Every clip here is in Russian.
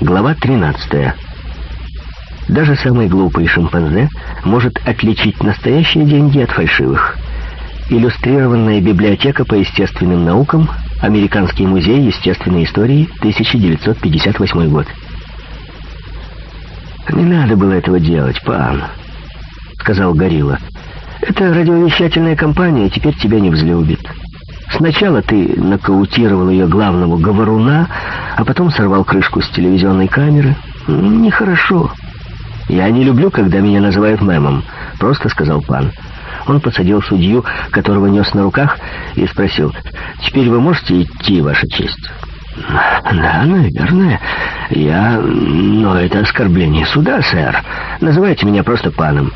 Глава 13. Даже самый глупый шимпанзе может отличить настоящие деньги от фальшивых. Иллюстрированная библиотека по естественным наукам, Американский музей естественной истории, 1958 год. «Не надо было этого делать, пан», — сказал Горилла. Это радиовещательная компания теперь тебя не взлюбит». Сначала ты нокаутировал ее главного говоруна, а потом сорвал крышку с телевизионной камеры. Нехорошо. Я не люблю, когда меня называют мемом, просто сказал пан. Он посадил судью, которого нес на руках, и спросил, «Теперь вы можете идти, Ваша честь?» «Да, наверное. Я... Но это оскорбление суда, сэр. Называйте меня просто паном.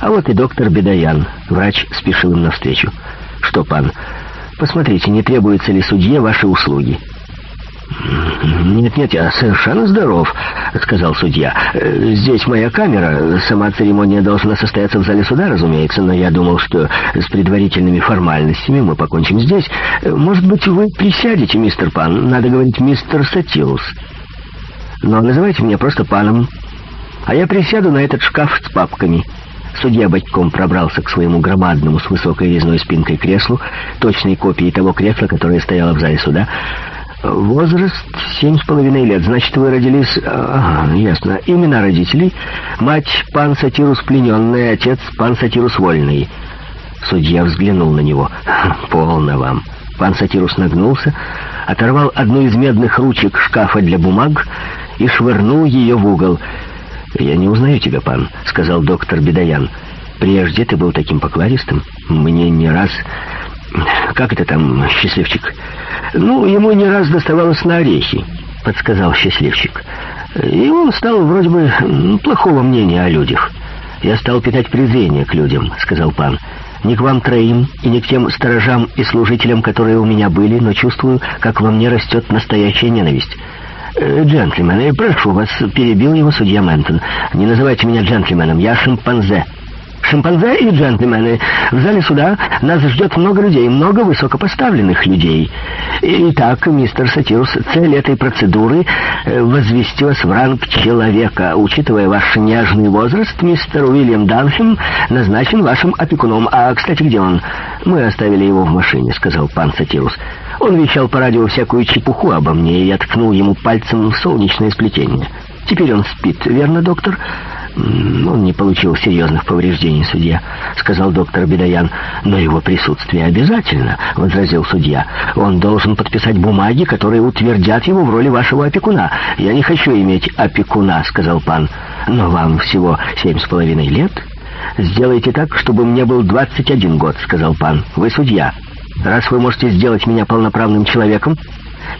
А вот и доктор Бедаян. Врач спешил им навстречу. Что, пан, Посмотрите, не требуется ли судье ваши услуги». «Нет, нет, я совершенно здоров», — сказал судья. Э, «Здесь моя камера. Сама церемония должна состояться в зале суда, разумеется, но я думал, что с предварительными формальностями мы покончим здесь. Э, может быть, вы присядете, мистер Пан? Надо говорить «мистер Сатилус». Но называйте меня просто паном, а я присяду на этот шкаф с папками». Судья бочком пробрался к своему громадному с высокой резной спинкой креслу, точной копии того кресла, которое стояло в зале суда. «Возраст семь с половиной лет. Значит, вы родились...» а, «Ага, ясно. Имена родителей. Мать пан Сатирус плененный, отец пан Сатирус вольный». Судья взглянул на него. «Полно вам». Пан Сатирус нагнулся, оторвал одну из медных ручек шкафа для бумаг и швырнул ее в угол. «Я не узнаю тебя, пан», — сказал доктор Бедаян. «Прежде ты был таким покладистым. Мне не раз...» «Как это там, счастливчик?» «Ну, ему не раз доставалось на орехи», — подсказал счастливчик. «И он стал вроде бы плохого мнения о людях». «Я стал питать презрение к людям», — сказал пан. «Не к вам троим и не к тем сторожам и служителям, которые у меня были, но чувствую, как во мне растет настоящая ненависть. «Джентльмены, прошу вас», — перебил его судья Мэнтон. «Не называйте меня джентльменом, я шимпанзе». «Шимпанзе и джентльмены, в зале суда нас ждет много людей, много высокопоставленных людей. Итак, мистер Сатирус, цель этой процедуры — возвести вас в ранг человека. Учитывая ваш нежный возраст, мистер Уильям Данхем назначен вашим опекуном. А, кстати, где он?» «Мы оставили его в машине», — сказал пан Сатирус. «Сатирус». Он вещал по радио всякую чепуху обо мне, и я ткнул ему пальцем в солнечное сплетение. Теперь он спит, верно, доктор? Он не получил серьезных повреждений, судья, сказал доктор Бедаян. Но его присутствие обязательно, возразил судья. Он должен подписать бумаги, которые утвердят его в роли вашего опекуна. Я не хочу иметь опекуна, сказал пан. Но вам всего семь с половиной лет. «Сделайте так, чтобы мне был двадцать один год», — сказал пан. «Вы судья. Раз вы можете сделать меня полноправным человеком,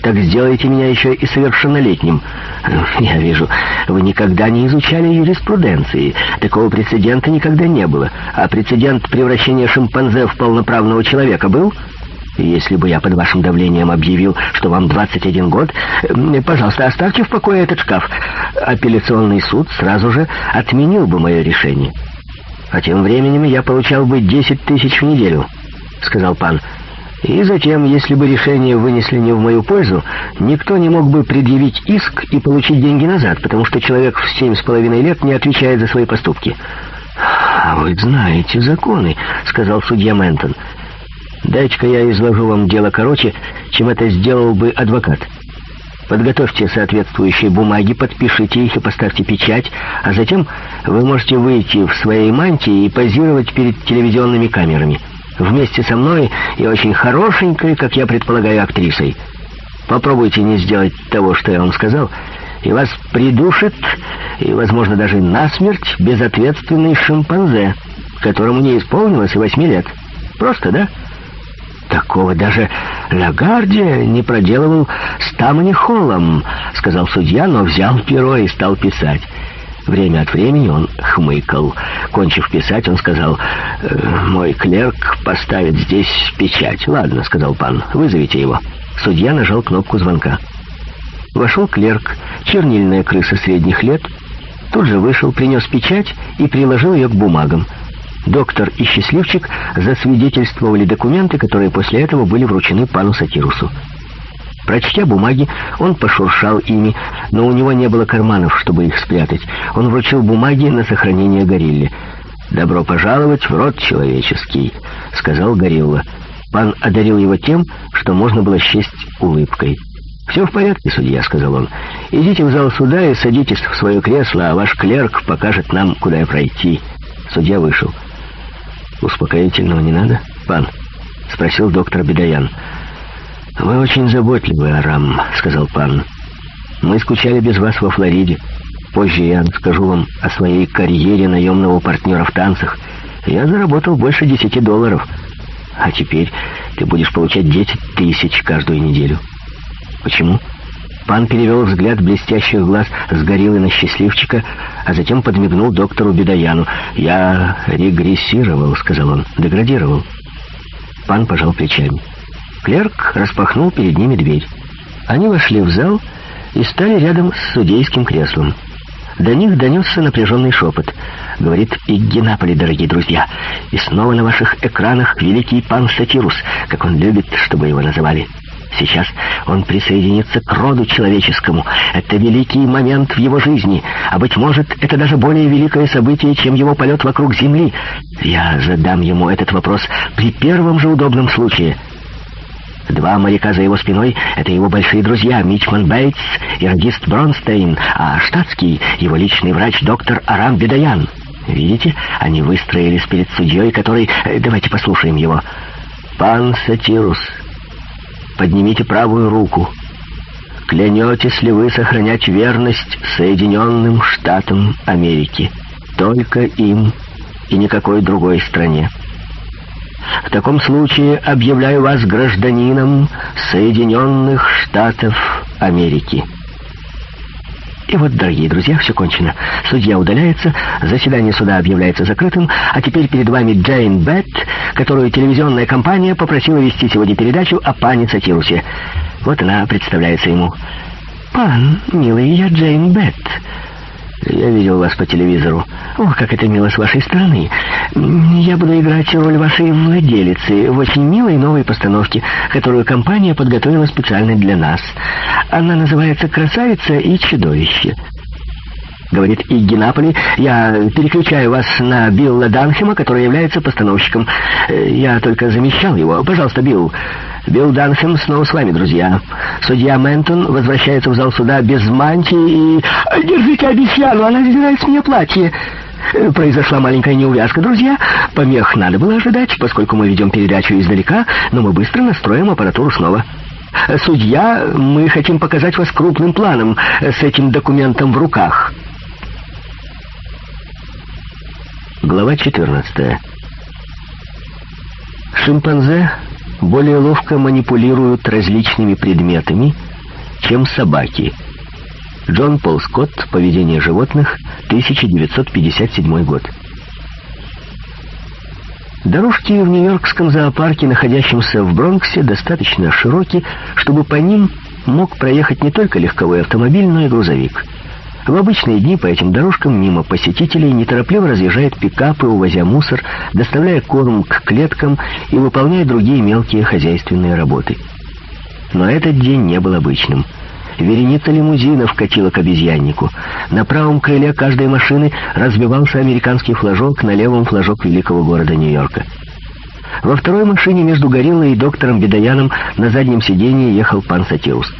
так сделайте меня еще и совершеннолетним. Ну, я вижу, вы никогда не изучали юриспруденции. Такого прецедента никогда не было. А прецедент превращения шимпанзе в полноправного человека был? Если бы я под вашим давлением объявил, что вам 21 год, пожалуйста, оставьте в покое этот шкаф. Апелляционный суд сразу же отменил бы мое решение. А тем временем я получал бы 10 тысяч в неделю, — сказал пан и затем, если бы решение вынесли не в мою пользу, никто не мог бы предъявить иск и получить деньги назад, потому что человек в семь с половиной лет не отвечает за свои поступки. «А вы знаете законы», — сказал судья Ментон. «Дайте-ка я изложу вам дело короче, чем это сделал бы адвокат. Подготовьте соответствующие бумаги, подпишите их и поставьте печать, а затем вы можете выйти в своей мантии и позировать перед телевизионными камерами» вместе со мной и очень хорошенькой, как я предполагаю, актрисой. Попробуйте не сделать того, что я вам сказал, и вас придушит, и, возможно, даже насмерть безответственный шимпанзе, которому не исполнилось и восьми лет. Просто, да? Такого даже Лагарди не проделывал с Тамани Холлом, сказал судья, но взял перо и стал писать. Время от времени он хмыкал. Кончив писать, он сказал, «Э, «Мой клерк поставит здесь печать». «Ладно», — сказал пан, — «вызовите его». Судья нажал кнопку звонка. Вошел клерк, чернильная крыса средних лет, тут же вышел, принес печать и приложил ее к бумагам. Доктор и счастливчик засвидетельствовали документы, которые после этого были вручены пану Сатирусу. Прочтя бумаги, он пошуршал ими, но у него не было карманов, чтобы их спрятать. Он вручил бумаги на сохранение Горилле. «Добро пожаловать в род человеческий», — сказал Горилла. Пан одарил его тем, что можно было счесть улыбкой. «Все в порядке, судья», — сказал он. «Идите в зал суда и садитесь в свое кресло, а ваш клерк покажет нам, куда пройти». Судья вышел. «Успокоительного не надо, пан?» — спросил доктор Бедаян. «Пан?» «Вы очень заботливы, Арам», — сказал пан. «Мы скучали без вас во Флориде. Позже я скажу вам о своей карьере наемного партнера в танцах. Я заработал больше десяти долларов. А теперь ты будешь получать десять тысяч каждую неделю». «Почему?» Пан перевел взгляд блестящих глаз с гориллы на счастливчика, а затем подмигнул доктору Бедаяну. «Я регрессировал», — сказал он, — «деградировал». Пан пожал плечами. Клерк распахнул перед ними дверь. Они вошли в зал и стали рядом с судейским креслом. До них донесся напряженный шепот. Говорит Иггинаполи, дорогие друзья. И снова на ваших экранах великий пан Сатирус, как он любит, чтобы его называли. Сейчас он присоединится к роду человеческому. Это великий момент в его жизни. А, быть может, это даже более великое событие, чем его полет вокруг Земли. Я задам ему этот вопрос при первом же удобном случае. Два моряка за его спиной — это его большие друзья Мичман Бейтс и радист Бронстейн, а штатский — его личный врач доктор Арам Бедаян. Видите, они выстроились перед судьей, который... Э, давайте послушаем его. «Пан Сатирус, поднимите правую руку. Клянетесь ли вы сохранять верность Соединенным Штатам Америки? Только им и никакой другой стране». В таком случае объявляю вас гражданином Соединенных Штатов Америки. И вот, дорогие друзья, все кончено. Судья удаляется, заседание суда объявляется закрытым, а теперь перед вами Джейн Бетт, которую телевизионная компания попросила вести сегодня передачу о пане Сатирусе. Вот она представляется ему. «Пан, милый, я Джейн Бетт». Я видел вас по телевизору. О, как это мило с вашей стороны. Я буду играть роль вашей владелицы в очень милой новой постановке, которую компания подготовила специально для нас. Она называется «Красавица и чудовище» говорит Игинаполи. «Я переключаю вас на Билла Данхема, который является постановщиком. Э, я только замещал его. Пожалуйста, Билл». Билл Данхем снова с вами, друзья. Судья Ментон возвращается в зал суда без мантии и... «Э, «Держите обезьяну, она сдирает с меня платье!» э, Произошла маленькая неувязка, друзья. Помех надо было ожидать, поскольку мы ведем передачу издалека, но мы быстро настроим аппаратуру снова. «Судья, мы хотим показать вас крупным планом с этим документом в руках». Глава 14. Шимпанзе более ловко манипулируют различными предметами, чем собаки. Джон Пол Скотт «Поведение животных», 1957 год. Дорожки в Нью-Йоркском зоопарке, находящемся в Бронксе, достаточно широки, чтобы по ним мог проехать не только легковой автомобиль, но и грузовик. В обычные дни по этим дорожкам мимо посетителей неторопливо разъезжают пикапы, увозя мусор, доставляя корм к клеткам и выполняя другие мелкие хозяйственные работы. Но этот день не был обычным. Вереница лимузинов катила к обезьяннику. На правом крыле каждой машины разбивался американский флажок, на левом флажок великого города Нью-Йорка. Во второй машине между Гориллой и доктором Бедояном на заднем сидении ехал пан Сатиус.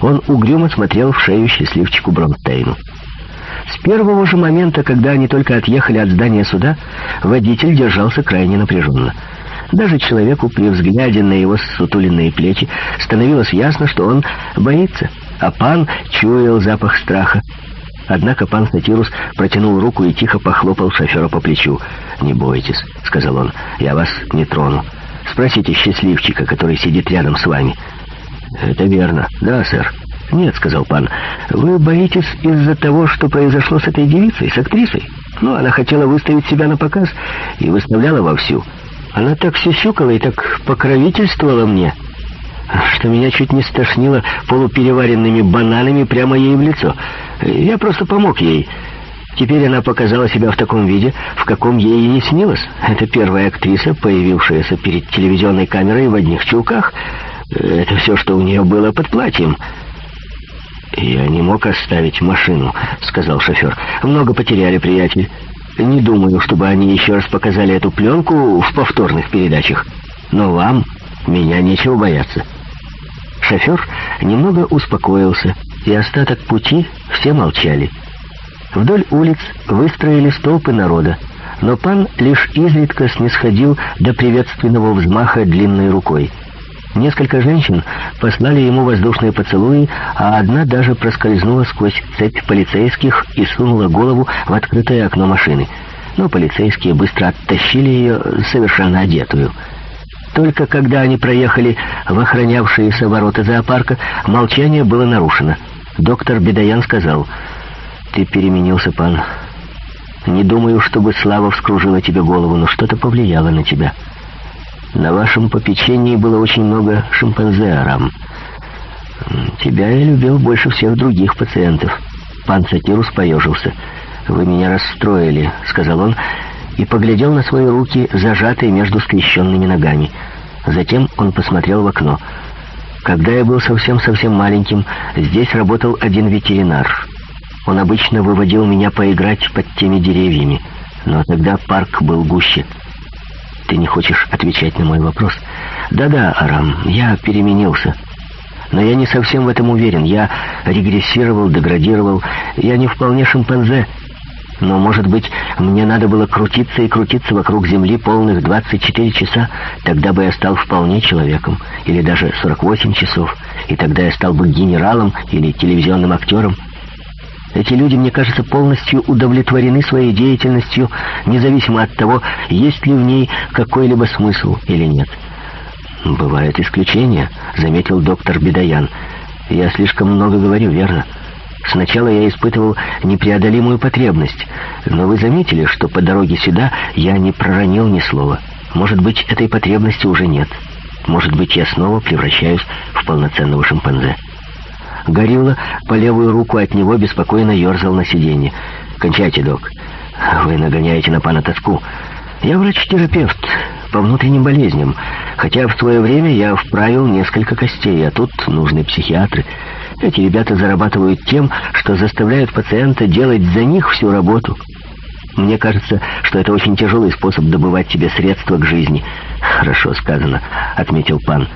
Он угрюмо смотрел в шею счастливчику Бронтейну. С первого же момента, когда они только отъехали от здания суда, водитель держался крайне напряженно. Даже человеку при взгляде на его сутуленные плечи становилось ясно, что он боится, а пан чуял запах страха. Однако пан Сатирус протянул руку и тихо похлопал шофера по плечу. «Не бойтесь», — сказал он, — «я вас не трону. Спросите счастливчика, который сидит рядом с вами». «Это верно. Да, сэр». «Нет», — сказал пан, — «вы боитесь из-за того, что произошло с этой девицей, с актрисой? Ну, она хотела выставить себя на показ и выставляла вовсю. Она так сюсюкала и так покровительствовала мне, что меня чуть не стошнило полупереваренными бананами прямо ей в лицо. Я просто помог ей». Теперь она показала себя в таком виде, в каком ей и не снилось. Это первая актриса, появившаяся перед телевизионной камерой в одних чулках. Это все, что у нее было под платьем. Я не мог оставить машину, сказал шофер. Много потеряли, приятель. Не думаю, чтобы они еще раз показали эту пленку в повторных передачах. Но вам меня нечего бояться. Шофер немного успокоился, и остаток пути все молчали. Вдоль улиц выстроили толпы народа, но пан лишь изредка снисходил до приветственного взмаха длинной рукой — Несколько женщин послали ему воздушные поцелуи, а одна даже проскользнула сквозь цепь полицейских и сунула голову в открытое окно машины. Но полицейские быстро оттащили ее совершенно одетую. Только когда они проехали в охранявшиеся ворота зоопарка, молчание было нарушено. Доктор Бедаян сказал, «Ты переменился, пан. Не думаю, чтобы слава вскружила тебе голову, но что-то повлияло на тебя». На вашем попечении было очень много шимпанзе, Арам. Тебя я любил больше всех других пациентов. Пан Сатирус поежился. Вы меня расстроили, сказал он, и поглядел на свои руки, зажатые между скрещенными ногами. Затем он посмотрел в окно. Когда я был совсем-совсем маленьким, здесь работал один ветеринар. Он обычно выводил меня поиграть под теми деревьями, но тогда парк был гуще ты не хочешь отвечать на мой вопрос. Да-да, Арам, я переменился. Но я не совсем в этом уверен. Я регрессировал, деградировал. Я не вполне шимпанзе. Но, может быть, мне надо было крутиться и крутиться вокруг Земли полных 24 часа, тогда бы я стал вполне человеком, или даже 48 часов, и тогда я стал бы генералом или телевизионным актером. Эти люди, мне кажется, полностью удовлетворены своей деятельностью, независимо от того, есть ли в ней какой-либо смысл или нет. «Бывают исключения», — заметил доктор Бедаян. «Я слишком много говорю, верно?» Сначала я испытывал непреодолимую потребность, но вы заметили, что по дороге сюда я не проронил ни слова. Может быть, этой потребности уже нет. Может быть, я снова превращаюсь в полноценного шимпанзе. Горилла по левую руку от него беспокойно ерзал на сиденье. «Кончайте, док. Вы нагоняете на пана тоску. Я врач-терапевт по внутренним болезням, хотя в свое время я вправил несколько костей, а тут нужны психиатры. Эти ребята зарабатывают тем, что заставляют пациента делать за них всю работу». Мне кажется, что это очень тяжелый способ добывать тебе средства к жизни. Хорошо сказано, отметил пан.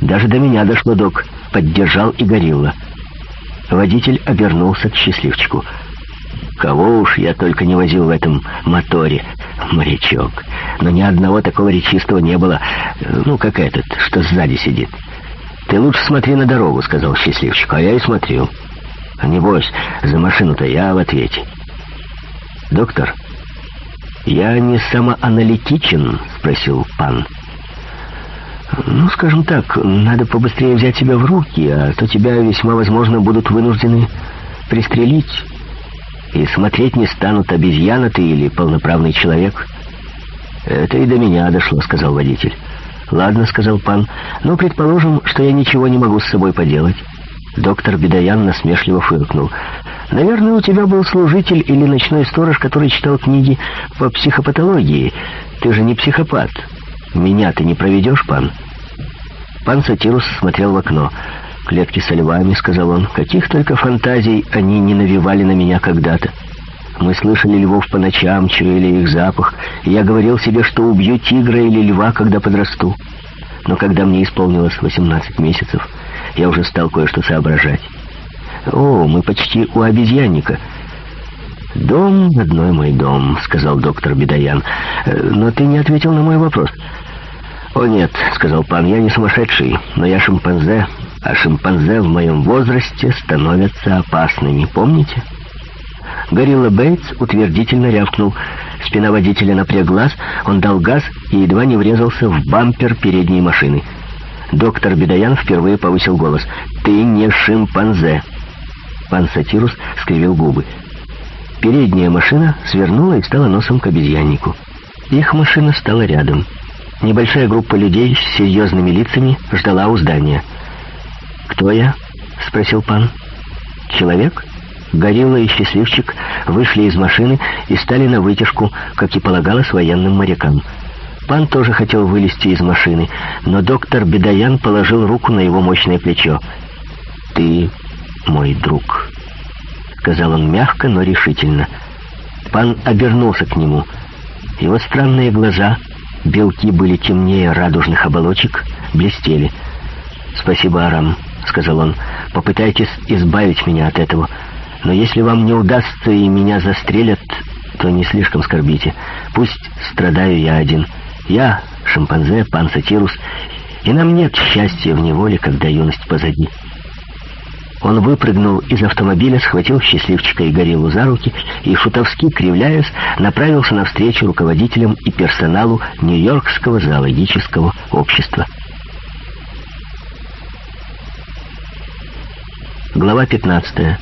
Даже до меня дошло, док. Поддержал и горилла. Водитель обернулся к счастливчику. Кого уж я только не возил в этом моторе, морячок. Но ни одного такого речистого не было. Ну, как этот, что сзади сидит. «Ты лучше смотри на дорогу», — сказал счастливчик. А я и смотрел. Небось, за машину-то я в ответе. «Доктор, я не самоаналитичен?» — спросил пан. «Пан». Ну, скажем так, надо побыстрее взять себя в руки, а то тебя весьма возможно будут вынуждены пристрелить. И смотреть не станут, обезьяна ты или полноправный человек. Это и до меня дошло, сказал водитель. Ладно, сказал пан, но предположим, что я ничего не могу с собой поделать. Доктор Бедаян насмешливо фыркнул. «Наверное, у тебя был служитель или ночной сторож, который читал книги по психопатологии. Ты же не психопат. Меня ты не проведешь, пан?» Пан Сатирус смотрел в окно. «Клетки со львами», — сказал он. «Каких только фантазий они не навевали на меня когда-то. Мы слышали львов по ночам, чуяли их запах. И я говорил себе, что убью тигра или льва, когда подрасту. Но когда мне исполнилось 18 месяцев, я уже стал кое-что соображать. О, мы почти у обезьянника». «Дом, родной мой дом», — сказал доктор Бедаян. «Э, «Но ты не ответил на мой вопрос». «О нет», — сказал пан, — «я не сумасшедший, но я шимпанзе, а шимпанзе в моем возрасте становятся опасны, не помните?» Горилла Бейтс утвердительно рявкнул. Спина водителя напряглась, он дал газ и едва не врезался в бампер передней машины. Доктор Бедаян впервые повысил голос. «Ты не шимпанзе!» Пан Сатирус скривил губы. Передняя машина свернула и стала носом к обезьяннику. Их машина стала рядом. Небольшая группа людей с серьезными лицами ждала у здания. «Кто я?» — спросил пан. «Человек?» Горилла и счастливчик вышли из машины и стали на вытяжку, как и полагалось военным морякам. Пан тоже хотел вылезти из машины, но доктор Бедаян положил руку на его мощное плечо. «Ты мой друг», — сказал он мягко, но решительно. Пан обернулся к нему. Его странные глаза — Белки были темнее радужных оболочек, блестели. «Спасибо, Арам», — сказал он. «Попытайтесь избавить меня от этого. Но если вам не удастся и меня застрелят, то не слишком скорбите. Пусть страдаю я один. Я, шимпанзе, пан Сатирус, и нам нет счастья в неволе, когда юность позади». Он выпрыгнул из автомобиля, схватил счастливчика и горелу за руки и, шутовски кривляясь, направился навстречу руководителям и персоналу Нью-Йоркского зоологического общества. Глава 15.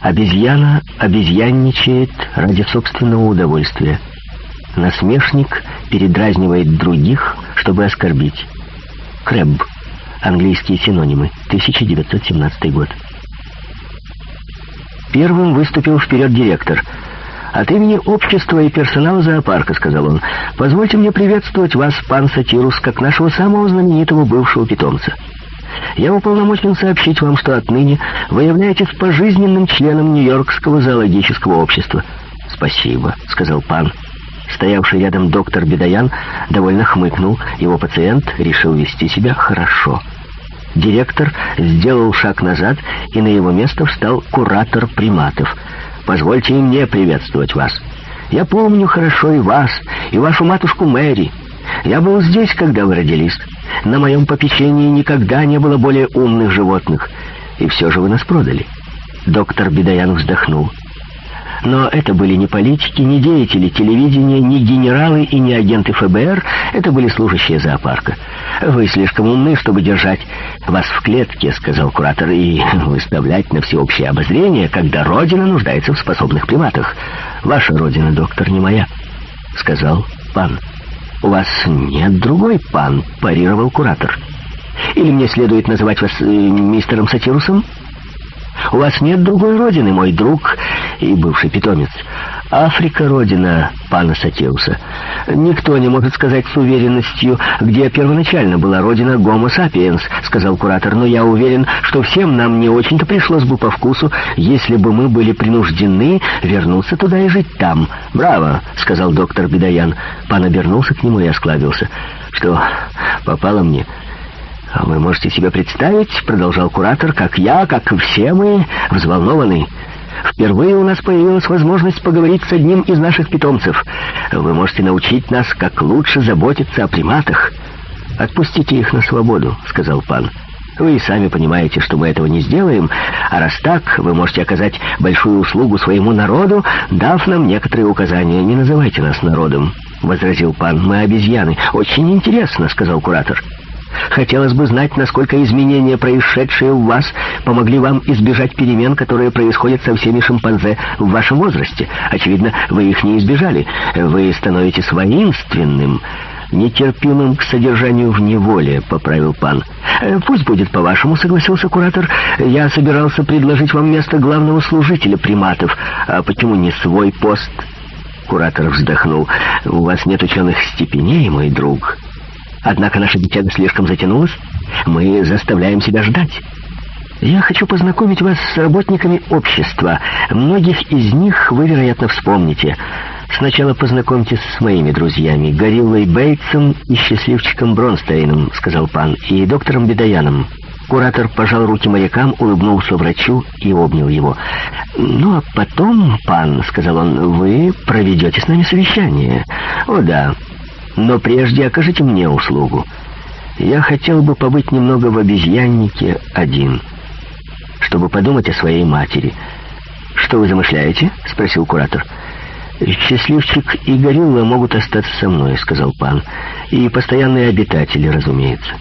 Обезьяна обезьянничает ради собственного удовольствия. Насмешник передразнивает других, чтобы оскорбить. Крэбб. Английские синонимы. 1917 год. Первым выступил вперед директор. «От имени общества и персонала зоопарка», — сказал он, — «позвольте мне приветствовать вас, пан Сатирус, как нашего самого знаменитого бывшего питомца. Я уполномочен сообщить вам, что отныне вы являетесь пожизненным членом Нью-Йоркского зоологического общества». «Спасибо», — сказал пан. Стоявший рядом доктор Бедаян довольно хмыкнул. Его пациент решил вести себя хорошо. «Хорошо». Директор сделал шаг назад, и на его место встал куратор приматов. «Позвольте и мне приветствовать вас. Я помню хорошо и вас, и вашу матушку Мэри. Я был здесь, когда вы родились. На моем попечении никогда не было более умных животных. И все же вы нас продали». Доктор Бедаян вздохнул. Но это были не политики, не деятели телевидения, не генералы и не агенты ФБР, это были служащие зоопарка. «Вы слишком умны, чтобы держать вас в клетке», — сказал куратор, «и выставлять на всеобщее обозрение, когда Родина нуждается в способных приматах». «Ваша Родина, доктор, не моя», — сказал пан. «У вас нет другой пан», — парировал куратор. «Или мне следует называть вас э, мистером Сатирусом?» У вас нет другой родины, мой друг и бывший питомец. Африка — родина пана Сатеуса. Никто не может сказать с уверенностью, где первоначально была родина Гомо Сапиенс, сказал куратор, но я уверен, что всем нам не очень-то пришлось бы по вкусу, если бы мы были принуждены вернуться туда и жить там. Браво, сказал доктор Бедаян. Пан обернулся к нему и осклабился. Что, попало мне... А вы можете себе представить, продолжал куратор, как я, как и все мы, взволнованы. Впервые у нас появилась возможность поговорить с одним из наших питомцев. Вы можете научить нас, как лучше заботиться о приматах. Отпустите их на свободу, сказал пан. Вы и сами понимаете, что мы этого не сделаем, а раз так, вы можете оказать большую услугу своему народу, дав нам некоторые указания. Не называйте нас народом, возразил пан. Мы обезьяны. Очень интересно, сказал куратор. Хотелось бы знать, насколько изменения, происшедшие у вас, помогли вам избежать перемен, которые происходят со всеми шимпанзе в вашем возрасте. Очевидно, вы их не избежали. Вы становитесь воинственным, нетерпимым к содержанию в неволе, поправил пан. Э, пусть будет по-вашему, согласился куратор. Я собирался предложить вам место главного служителя приматов. А почему не свой пост? Куратор вздохнул. «У вас нет ученых степеней, мой друг». Однако наша беседа слишком затянулась. Мы заставляем себя ждать. Я хочу познакомить вас с работниками общества. Многих из них вы, вероятно, вспомните. Сначала познакомьтесь с моими друзьями, Гориллой Бейтсом и счастливчиком Бронстейном, сказал пан, и доктором Бедаяном. Куратор пожал руки морякам, улыбнулся врачу и обнял его. «Ну, а потом, пан, — сказал он, — вы проведете с нами совещание». «О, да, но прежде окажите мне услугу. Я хотел бы побыть немного в обезьяннике один, чтобы подумать о своей матери. Что вы замышляете? спросил куратор. «Счастливчик и горилла могут остаться со мной», — сказал пан. «И постоянные обитатели, разумеется».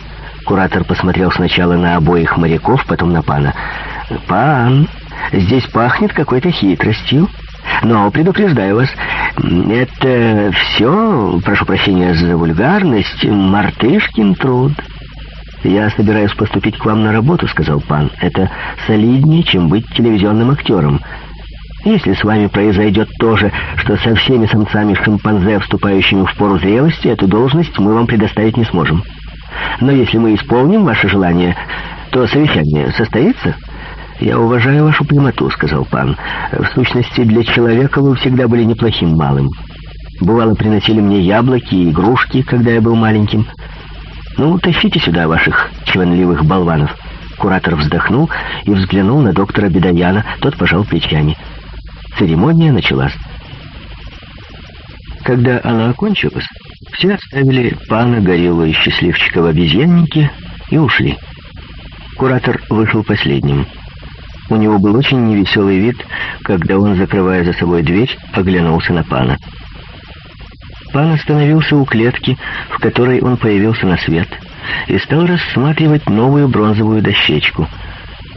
Куратор посмотрел сначала на обоих моряков, потом на пана. «Пан, здесь пахнет какой-то хитростью». Ну, а Но предупреждаю вас, это все, прошу прощения за вульгарность, мартышкин труд. «Я собираюсь поступить к вам на работу», — сказал пан. «Это солиднее, чем быть телевизионным актером. Если с вами произойдет то же, что со всеми самцами-шимпанзе, вступающими в пору зрелости, эту должность мы вам предоставить не сможем. Но если мы исполним ваше желание, то совещание состоится?» «Я уважаю вашу прямоту», — сказал пан. «В сущности, для человека вы всегда были неплохим малым. Бывало, приносили мне яблоки и игрушки, когда я был маленьким. Ну, тащите сюда ваших чванливых болванов». Куратор вздохнул и взглянул на доктора Бедаяна. Тот пожал плечами. Церемония началась. Когда она окончилась, все оставили пана Гориллу и счастливчика в обезьяннике и ушли. Куратор вышел последним. У него был очень невеселый вид, когда он, закрывая за собой дверь, оглянулся на пана. Пан остановился у клетки, в которой он появился на свет, и стал рассматривать новую бронзовую дощечку.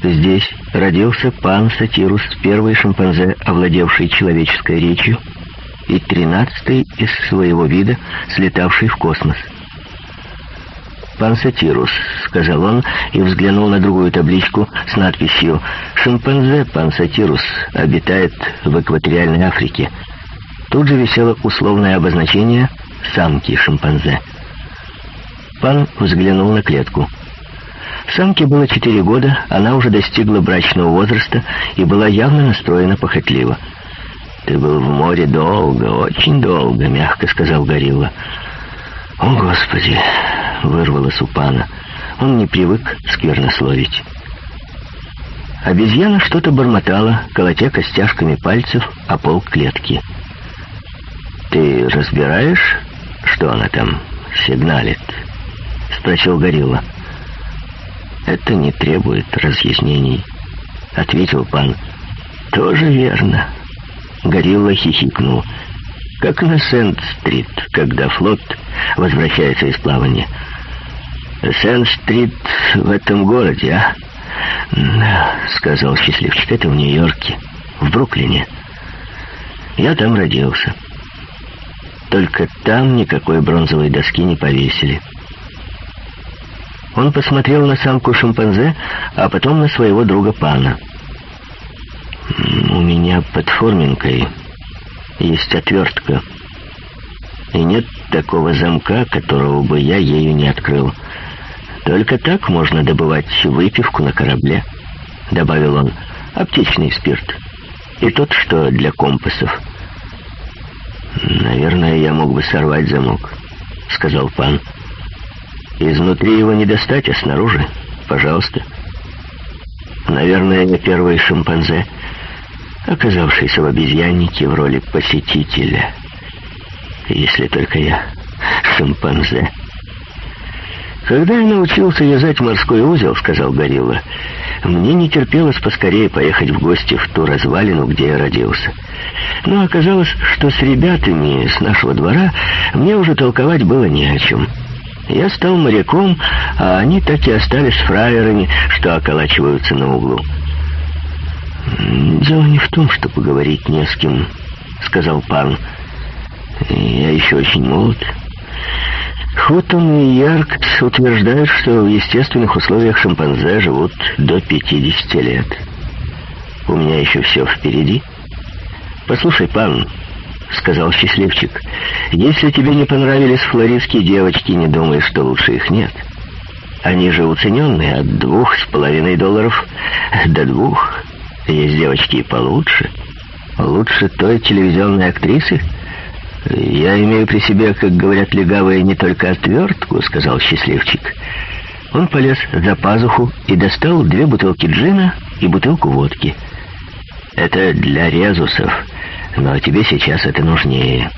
Здесь родился пан Сатирус, первый шимпанзе, овладевший человеческой речью, и тринадцатый из своего вида, слетавший в космос. «Шимпанзе Тирус», — сказал он и взглянул на другую табличку с надписью «Шимпанзе Пансатирус обитает в экваториальной Африке». Тут же висело условное обозначение «самки шимпанзе». Пан взглянул на клетку. Самке было четыре года, она уже достигла брачного возраста и была явно настроена похотливо. «Ты был в море долго, очень долго», — мягко сказал Горилла. «О, Господи!» вырвалось у пана. Он не привык сквернословить. Обезьяна что-то бормотала, колотя костяшками пальцев о пол клетки. «Ты разбираешь, что она там сигналит?» — спросил горилла. «Это не требует разъяснений», — ответил пан. «Тоже верно», — горилла хихикнул. «Как на Сент-стрит, когда флот возвращается из плавания». Сен-стрит в этом городе, а? Да, сказал счастливчик, это в Нью-Йорке, в Бруклине. Я там родился. Только там никакой бронзовой доски не повесили. Он посмотрел на самку шимпанзе, а потом на своего друга пана. «У меня под форминкой есть отвертка, и нет такого замка, которого бы я ею не открыл». Только так можно добывать выпивку на корабле, добавил он, аптечный спирт. И тот, что для компасов. Наверное, я мог бы сорвать замок, сказал пан. Изнутри его не достать, а снаружи, пожалуйста. Наверное, я первый шимпанзе, оказавшийся в обезьяннике в роли посетителя. Если только я шимпанзе. Когда я научился вязать морской узел, — сказал Горилла, — мне не терпелось поскорее поехать в гости в ту развалину, где я родился. Но оказалось, что с ребятами с нашего двора мне уже толковать было не о чем. Я стал моряком, а они так и остались фраерами, что околачиваются на углу. «Дело не в том, что поговорить не с кем», — сказал пан. «Я еще очень молод». Хутон Ярк утверждают, что в естественных условиях шимпанзе живут до 50 лет. У меня еще все впереди. Послушай, пан, сказал счастливчик, если тебе не понравились флоридские девочки, не думай, что лучше их нет. Они же уцененные от двух с половиной долларов до двух. Есть девочки и получше. Лучше той телевизионной актрисы, «Я имею при себе, как говорят легавые, не только отвертку», — сказал счастливчик. Он полез за пазуху и достал две бутылки джина и бутылку водки. «Это для резусов, но тебе сейчас это нужнее».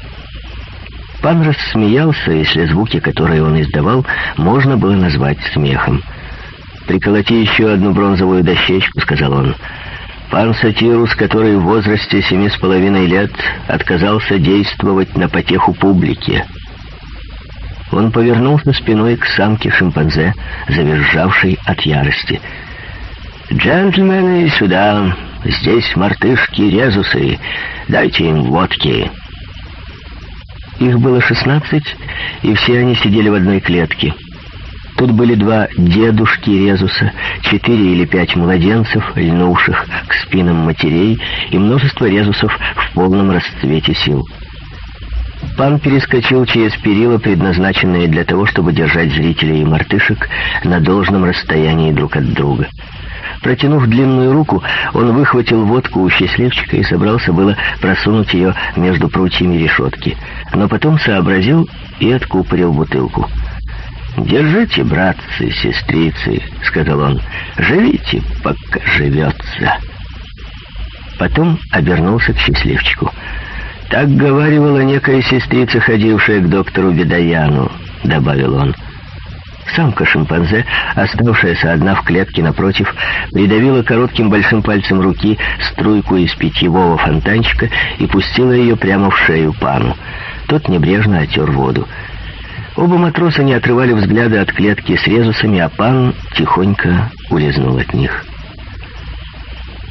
Пан рассмеялся, если звуки, которые он издавал, можно было назвать смехом. «Приколоти еще одну бронзовую дощечку», — сказал он. Пансатирус, который в возрасте семи с половиной лет отказался действовать на потеху публики. Он повернулся спиной к самке шимпанзе, завержавшей от ярости. «Джентльмены, сюда! Здесь мартышки-резусы! Дайте им водки!» Их было шестнадцать, и все они сидели в одной клетке — Тут были два дедушки Резуса, четыре или пять младенцев, льнувших к спинам матерей, и множество Резусов в полном расцвете сил. Пан перескочил через перила, предназначенные для того, чтобы держать зрителей и мартышек на должном расстоянии друг от друга. Протянув длинную руку, он выхватил водку у счастливчика и собрался было просунуть ее между прутьями решетки, но потом сообразил и откупорил бутылку. «Держите, братцы, сестрицы», — сказал он, — «живите, пока живется». Потом обернулся к счастливчику. «Так говаривала некая сестрица, ходившая к доктору Бедаяну», — добавил он. Самка-шимпанзе, оставшаяся одна в клетке напротив, придавила коротким большим пальцем руки струйку из питьевого фонтанчика и пустила ее прямо в шею пану. Тот небрежно отер воду. Оба матроса не отрывали взгляда от клетки с резусами, а пан тихонько улизнул от них.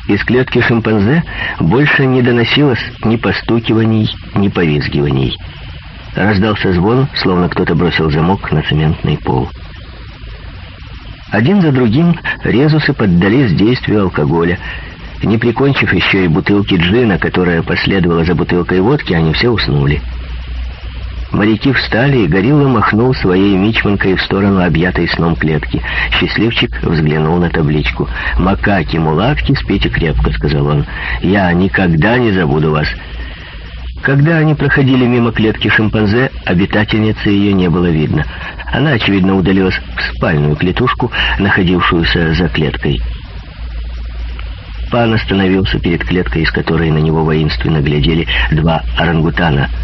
Из клетки шимпанзе больше не доносилось ни постукиваний, ни повизгиваний. Раздался звон, словно кто-то бросил замок на цементный пол. Один за другим резусы поддались действию алкоголя. Не прикончив еще и бутылки джина, которая последовала за бутылкой водки, они все уснули. Моряки встали, и горилла махнул своей мичманкой в сторону объятой сном клетки. Счастливчик взглянул на табличку. «Макаки-мулатки, спите крепко», — сказал он. «Я никогда не забуду вас». Когда они проходили мимо клетки шимпанзе, обитательницы ее не было видно. Она, очевидно, удалилась в спальную клетушку, находившуюся за клеткой. Пан остановился перед клеткой, из которой на него воинственно глядели два орангутана —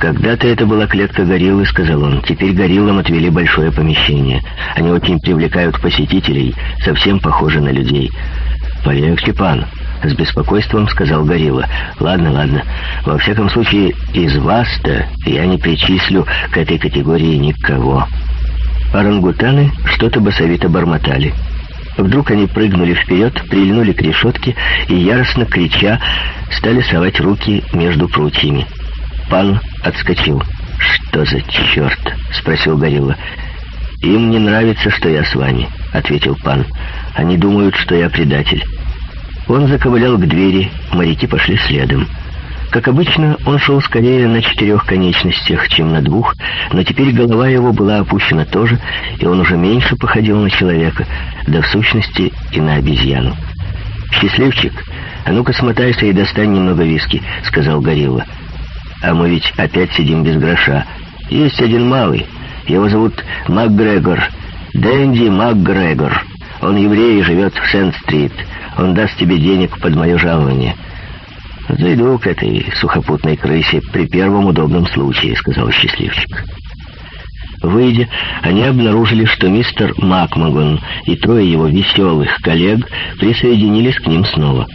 когда-то это была клетка гориллы, сказал он. Теперь гориллам отвели большое помещение. Они очень привлекают посетителей, совсем похожи на людей. Полегче, пан, с беспокойством сказал горилла. Ладно, ладно. Во всяком случае, из вас-то я не причислю к этой категории никого. Орангутаны что-то басовито бормотали. Вдруг они прыгнули вперед, прильнули к решетке и, яростно крича, стали совать руки между прутьями упал, отскочил. «Что за черт?» — спросил Горилла. «Им не нравится, что я с вами», — ответил пан. «Они думают, что я предатель». Он заковылял к двери, моряки пошли следом. Как обычно, он шел скорее на четырех конечностях, чем на двух, но теперь голова его была опущена тоже, и он уже меньше походил на человека, да в сущности и на обезьяну. «Счастливчик, а ну-ка смотайся и достань немного виски», — сказал Горилла. А мы ведь опять сидим без гроша. Есть один малый. Его зовут МакГрегор. Дэнди МакГрегор. Он еврей и живет в Сент-стрит. Он даст тебе денег под мое жалование. «Зайду к этой сухопутной крысе при первом удобном случае», — сказал счастливчик. Выйдя, они обнаружили, что мистер Макмагон и трое его веселых коллег присоединились к ним снова.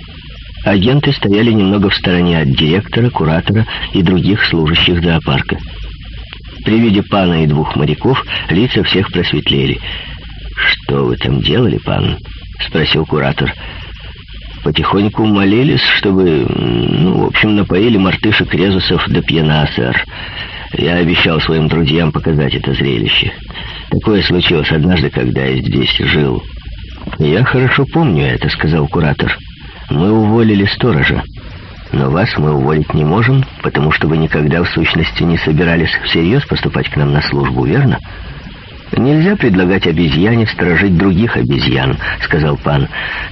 Агенты стояли немного в стороне от директора, куратора и других служащих зоопарка. При виде пана и двух моряков лица всех просветлели. «Что вы там делали, пан?» — спросил куратор. «Потихоньку молились, чтобы, ну, в общем, напоили мартышек резусов до пьяна, сэр. Я обещал своим друзьям показать это зрелище. Такое случилось однажды, когда я здесь жил». «Я хорошо помню это», — сказал куратор. «Куратор». Мы уволили сторожа, но вас мы уволить не можем, потому что вы никогда в сущности не собирались всерьез поступать к нам на службу, верно? Нельзя предлагать обезьяне сторожить других обезьян, сказал пан.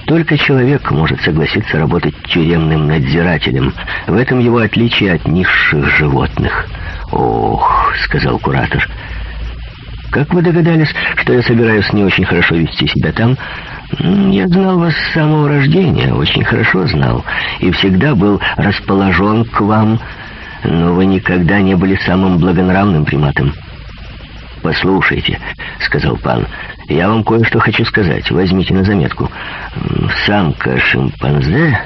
Только человек может согласиться работать тюремным надзирателем. В этом его отличие от низших животных. Ох, сказал куратор. Как вы догадались, что я собираюсь не очень хорошо вести себя там? Я знал вас с самого рождения, очень хорошо знал, и всегда был расположен к вам, но вы никогда не были самым благонравным приматом. «Послушайте», — сказал пан, — «я вам кое-что хочу сказать, возьмите на заметку. Самка шимпанзе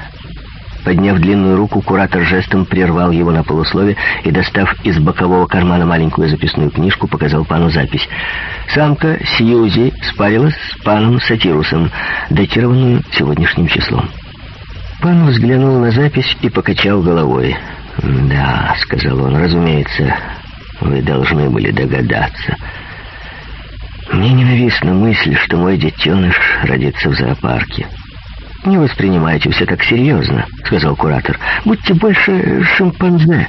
Подняв длинную руку, куратор жестом прервал его на полуслове и, достав из бокового кармана маленькую записную книжку, показал пану запись. Самка Сьюзи спарилась с паном Сатирусом, датированную сегодняшним числом. Пан взглянул на запись и покачал головой. «Да», — сказал он, — «разумеется, вы должны были догадаться». «Мне ненавистна мысль, что мой детеныш родится в зоопарке». Не воспринимайте все так серьезно, сказал куратор. Будьте больше шимпанзе.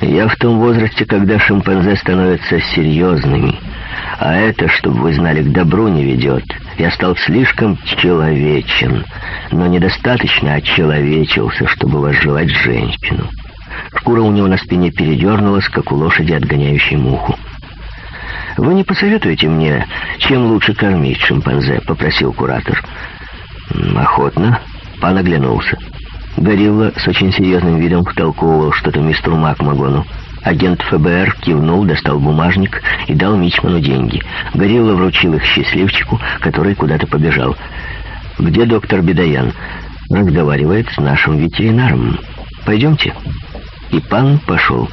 Я в том возрасте, когда шимпанзе становятся серьезными. А это, чтобы вы знали, к добру не ведет. Я стал слишком человечен, но недостаточно очеловечился, чтобы возжелать женщину. Шкура у него на спине передернулась, как у лошади, отгоняющей муху. «Вы не посоветуете мне, чем лучше кормить шимпанзе?» — попросил куратор. «Куратор». Охотно. Пан оглянулся. Горилла с очень серьезным видом втолковывал что-то мистеру Макмагону. Агент ФБР кивнул, достал бумажник и дал Мичману деньги. Горилла вручил их счастливчику, который куда-то побежал. «Где доктор Бедаян?» «Разговаривает с нашим ветеринаром. Пойдемте». И пан пошел.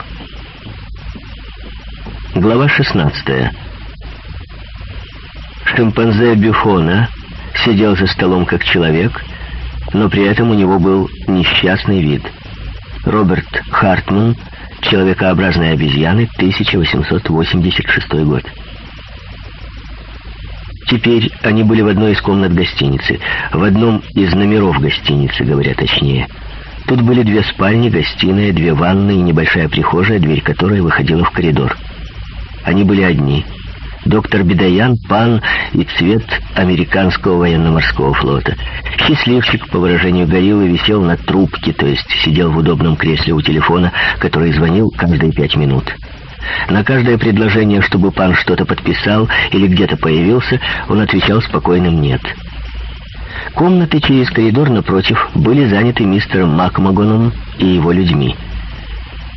Глава 16 Шимпанзе Бюфона сидел за столом как человек, но при этом у него был несчастный вид. Роберт Хартман, человекообразные обезьяны, 1886 год. Теперь они были в одной из комнат гостиницы, в одном из номеров гостиницы, говоря точнее. Тут были две спальни, гостиная, две ванны и небольшая прихожая, дверь которой выходила в коридор. Они были одни — доктор Бедаян пан и цвет американского военно-морского флота. Счастливчик, по выражению гориллы, висел на трубке, то есть сидел в удобном кресле у телефона, который звонил каждые пять минут. На каждое предложение, чтобы пан что-то подписал или где-то появился, он отвечал спокойным «нет». Комнаты через коридор напротив были заняты мистером Макмагоном и его людьми.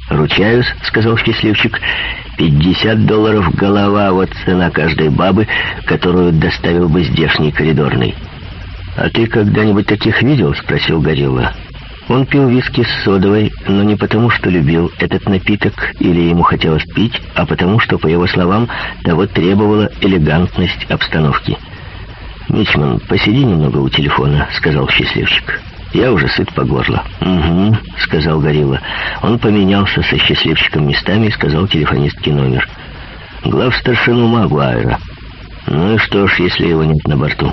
«Ручаюсь», — сказал счастливчик, 50 долларов голова, вот цена каждой бабы, которую доставил бы здешний коридорный. «А ты когда-нибудь таких видел?» — спросил Горилла. Он пил виски с содовой, но не потому, что любил этот напиток или ему хотелось пить, а потому, что, по его словам, того требовала элегантность обстановки. «Мичман, посиди немного у телефона», — сказал счастливчик. Я уже сыт по горло. «Угу», — сказал Горилла. Он поменялся со счастливчиком местами и сказал телефонистке номер. «Глав старшину Магуайра». «Ну и что ж, если его нет на борту?»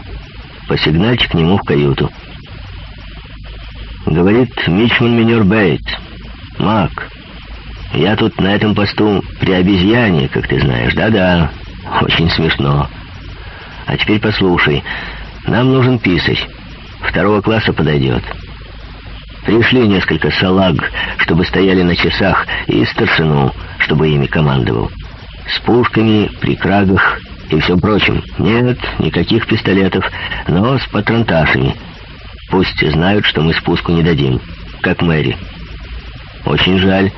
«Посигнальте к нему в каюту». Говорит Мичман Минер Бейт. Маг, я тут на этом посту при обезьяне, как ты знаешь. Да-да, очень смешно. А теперь послушай, нам нужен писарь». Второго класса подойдет. Пришли несколько салаг, чтобы стояли на часах, и старшину, чтобы ими командовал. С пушками, при крагах и всем прочим. Нет, никаких пистолетов, но с патронташами. Пусть знают, что мы спуску не дадим, как Мэри. Очень жаль,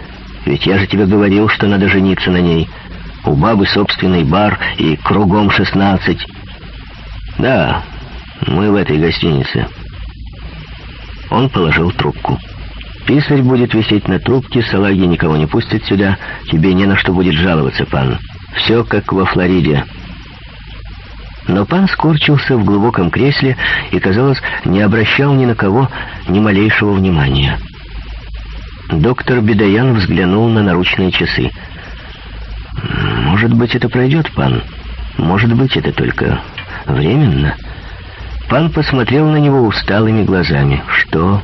ведь я же тебе говорил, что надо жениться на ней. У бабы собственный бар и кругом шестнадцать. Да, мы в этой гостинице». Он положил трубку. «Писарь будет висеть на трубке, салаги никого не пустят сюда. Тебе не на что будет жаловаться, пан. Все как во Флориде». Но пан скорчился в глубоком кресле и, казалось, не обращал ни на кого ни малейшего внимания. Доктор Бедаян взглянул на наручные часы. «Может быть, это пройдет, пан. Может быть, это только временно». Пан посмотрел на него усталыми глазами. «Что?»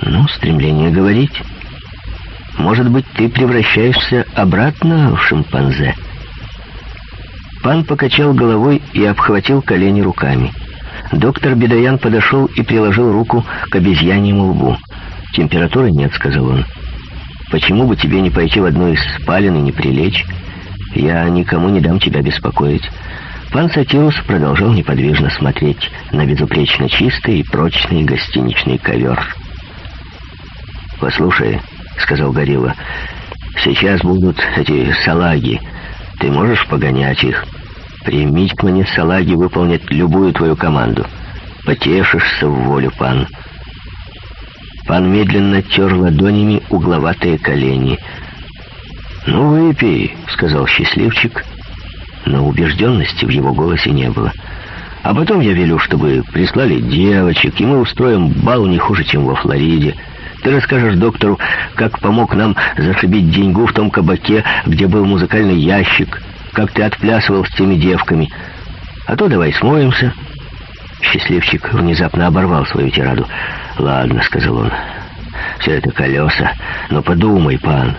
«Ну, стремление говорить. Может быть, ты превращаешься обратно в шимпанзе?» Пан покачал головой и обхватил колени руками. Доктор Бедаян подошел и приложил руку к обезьяньему лбу. «Температуры нет», — сказал он. «Почему бы тебе не пойти в одну из спален и не прилечь? Я никому не дам тебя беспокоить». Пан Сатирус продолжал неподвижно смотреть на безупречно чистый и прочный гостиничный ковер. «Послушай», — сказал Горилла, — «сейчас будут эти салаги. Ты можешь погонять их? Примить к мне салаги выполнят любую твою команду. Потешишься в волю, пан». Пан медленно тер ладонями угловатые колени. «Ну, выпей», — сказал счастливчик, — но убежденности в его голосе не было. А потом я велю, чтобы прислали девочек, и мы устроим бал не хуже, чем во Флориде. Ты расскажешь доктору, как помог нам зашибить деньгу в том кабаке, где был музыкальный ящик, как ты отплясывал с теми девками. А то давай смоемся». Счастливчик внезапно оборвал свою тираду. «Ладно», — сказал он, — «все это колеса, но подумай, пан».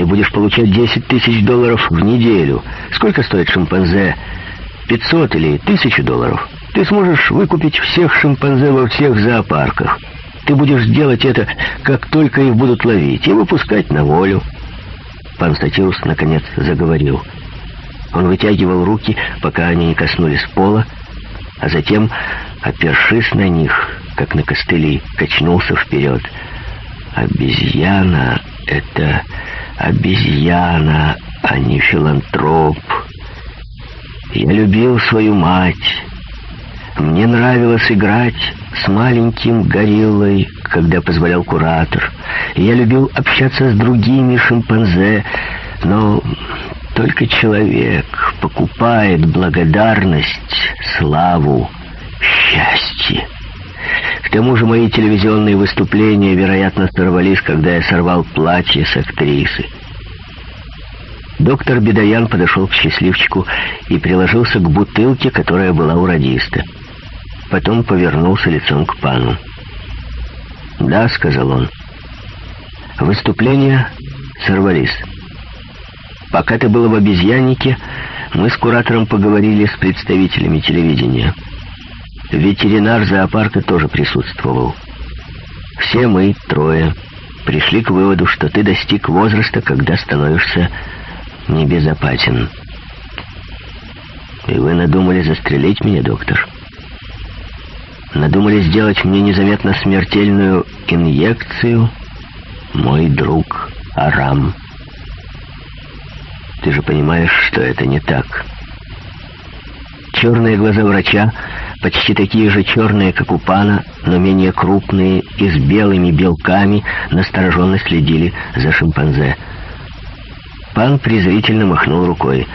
Ты будешь получать 10 тысяч долларов в неделю. Сколько стоит шимпанзе? 500 или 1000 долларов. Ты сможешь выкупить всех шимпанзе во всех зоопарках. Ты будешь делать это, как только их будут ловить, и выпускать на волю. Пан Статирус наконец заговорил. Он вытягивал руки, пока они не коснулись пола, а затем, опершись на них, как на костыли, качнулся вперед. Обезьяна — это обезьяна, а не филантроп. Я любил свою мать. Мне нравилось играть с маленьким гориллой, когда позволял куратор. Я любил общаться с другими шимпанзе, но только человек покупает благодарность, славу, счастье. К тому же мои телевизионные выступления, вероятно, сорвались, когда я сорвал платье с актрисы. Доктор Бедаян подошел к счастливчику и приложился к бутылке, которая была у радиста. Потом повернулся лицом к пану. «Да», — сказал он. «Выступления сорвались. Пока ты был в обезьяннике, мы с куратором поговорили с представителями телевидения». Ветеринар зоопарка тоже присутствовал. Все мы, трое, пришли к выводу, что ты достиг возраста, когда становишься небезопасен. И вы надумали застрелить меня, доктор? Надумали сделать мне незаметно смертельную инъекцию? Мой друг Арам. Ты же понимаешь, что это не так. Черные глаза врача почти такие же черные, как у пана, но менее крупные и с белыми белками, настороженно следили за шимпанзе. Пан презрительно махнул рукой.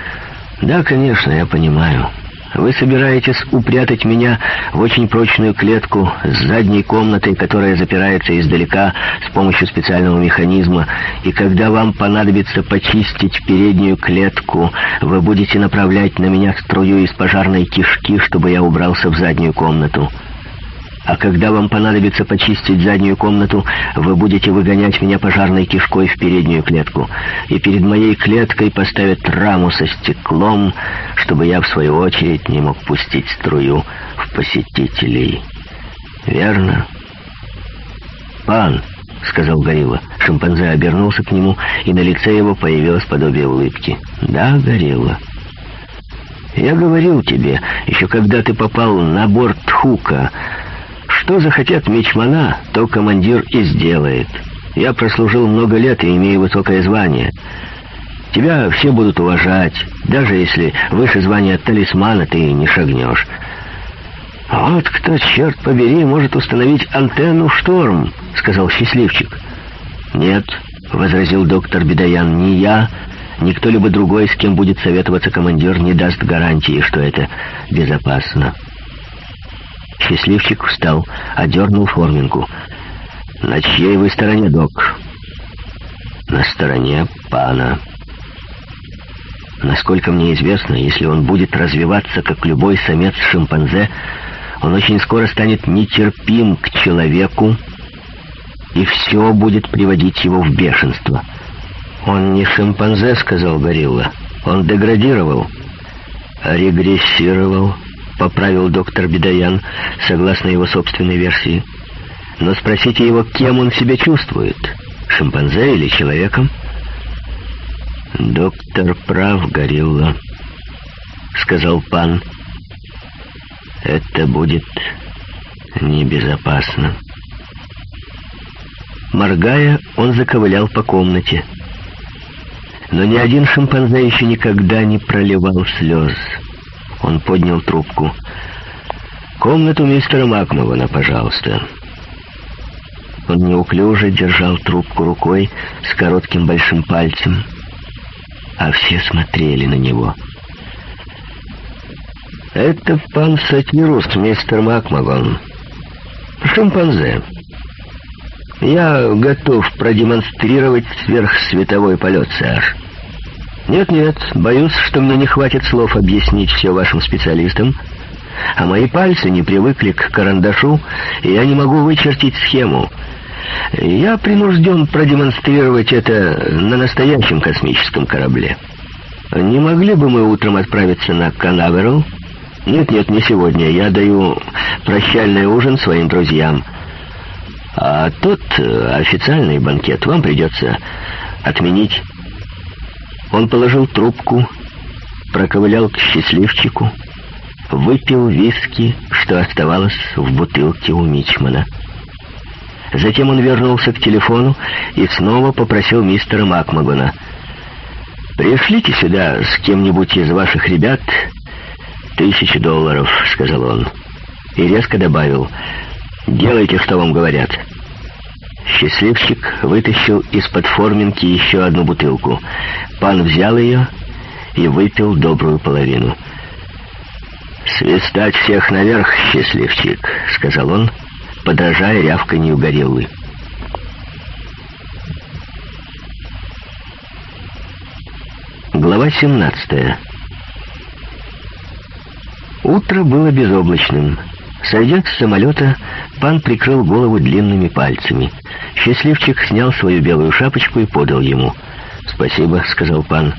«Да, конечно, я понимаю». Вы собираетесь упрятать меня в очень прочную клетку с задней комнатой, которая запирается издалека с помощью специального механизма, и когда вам понадобится почистить переднюю клетку, вы будете направлять на меня струю из пожарной кишки, чтобы я убрался в заднюю комнату. А когда вам понадобится почистить заднюю комнату, вы будете выгонять меня пожарной кишкой в переднюю клетку. И перед моей клеткой поставят раму со стеклом, чтобы я, в свою очередь, не мог пустить струю в посетителей. Верно? «Пан», — сказал Горилла. Шимпанзе обернулся к нему, и на лице его появилось подобие улыбки. «Да, Горилла». «Я говорил тебе, еще когда ты попал на борт Хука...» Что захотят мечмана, то командир и сделает. Я прослужил много лет и имею высокое звание. Тебя все будут уважать, даже если выше звания талисмана ты не шагнешь. А вот кто, черт побери, может установить антенну «Шторм», — сказал счастливчик. «Нет», — возразил доктор Бедаян, — «не я, ни кто-либо другой, с кем будет советоваться командир, не даст гарантии, что это безопасно». Счастливчик встал, одернул форминку. «На чьей вы стороне, док?» «На стороне пана». Насколько мне известно, если он будет развиваться, как любой самец-шимпанзе, он очень скоро станет нетерпим к человеку, и все будет приводить его в бешенство. «Он не шимпанзе», — сказал Горилла. «Он деградировал». «Регрессировал», поправил доктор Бедаян, согласно его собственной версии. Но спросите его, кем он себя чувствует, шимпанзе или человеком? Доктор прав, Горилла, сказал пан. Это будет небезопасно. Моргая, он заковылял по комнате. Но ни один шимпанзе еще никогда не проливал слез. Он поднял трубку. «Комнату мистера Макмагона, пожалуйста». Он неуклюже держал трубку рукой с коротким большим пальцем, а все смотрели на него. «Это пан Сатирус, мистер Макмагон. Шимпанзе. Я готов продемонстрировать сверхсветовой полет, сэр». «Нет, нет, боюсь, что мне не хватит слов объяснить все вашим специалистам. А мои пальцы не привыкли к карандашу, и я не могу вычертить схему. Я принужден продемонстрировать это на настоящем космическом корабле. Не могли бы мы утром отправиться на Канаверал? Нет, нет, не сегодня. Я даю прощальный ужин своим друзьям. А тот э, официальный банкет вам придется отменить». Он положил трубку, проковылял к счастливчику, выпил виски, что оставалось в бутылке у Мичмана. Затем он вернулся к телефону и снова попросил мистера Макмагона. «Пришлите сюда с кем-нибудь из ваших ребят тысячи долларов», — сказал он. И резко добавил «Делайте, что вам говорят». Счастливчик вытащил из-под форминки еще одну бутылку. Пан взял ее и выпил добрую половину. «Свистать всех наверх, счастливчик», — сказал он, подражая рявканью гориллы. Глава 17 Утро было безоблачным. Сойдя с самолета, пан прикрыл голову длинными пальцами. Счастливчик снял свою белую шапочку и подал ему. «Спасибо», — сказал пан.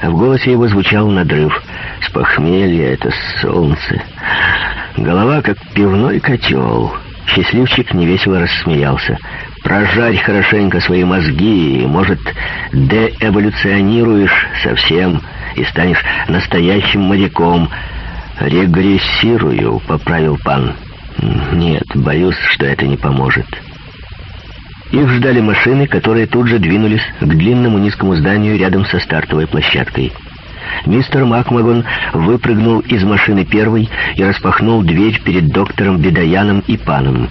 А В голосе его звучал надрыв. «С похмелья это солнце. Голова как пивной котел». Счастливчик невесело рассмеялся. «Прожарь хорошенько свои мозги, и, может, деэволюционируешь совсем и станешь настоящим моряком». «Регрессирую», — поправил пан. «Нет, боюсь, что это не поможет». Их ждали машины, которые тут же двинулись к длинному низкому зданию рядом со стартовой площадкой. Мистер Макмагон выпрыгнул из машины первой и распахнул дверь перед доктором Бедаяном и паном.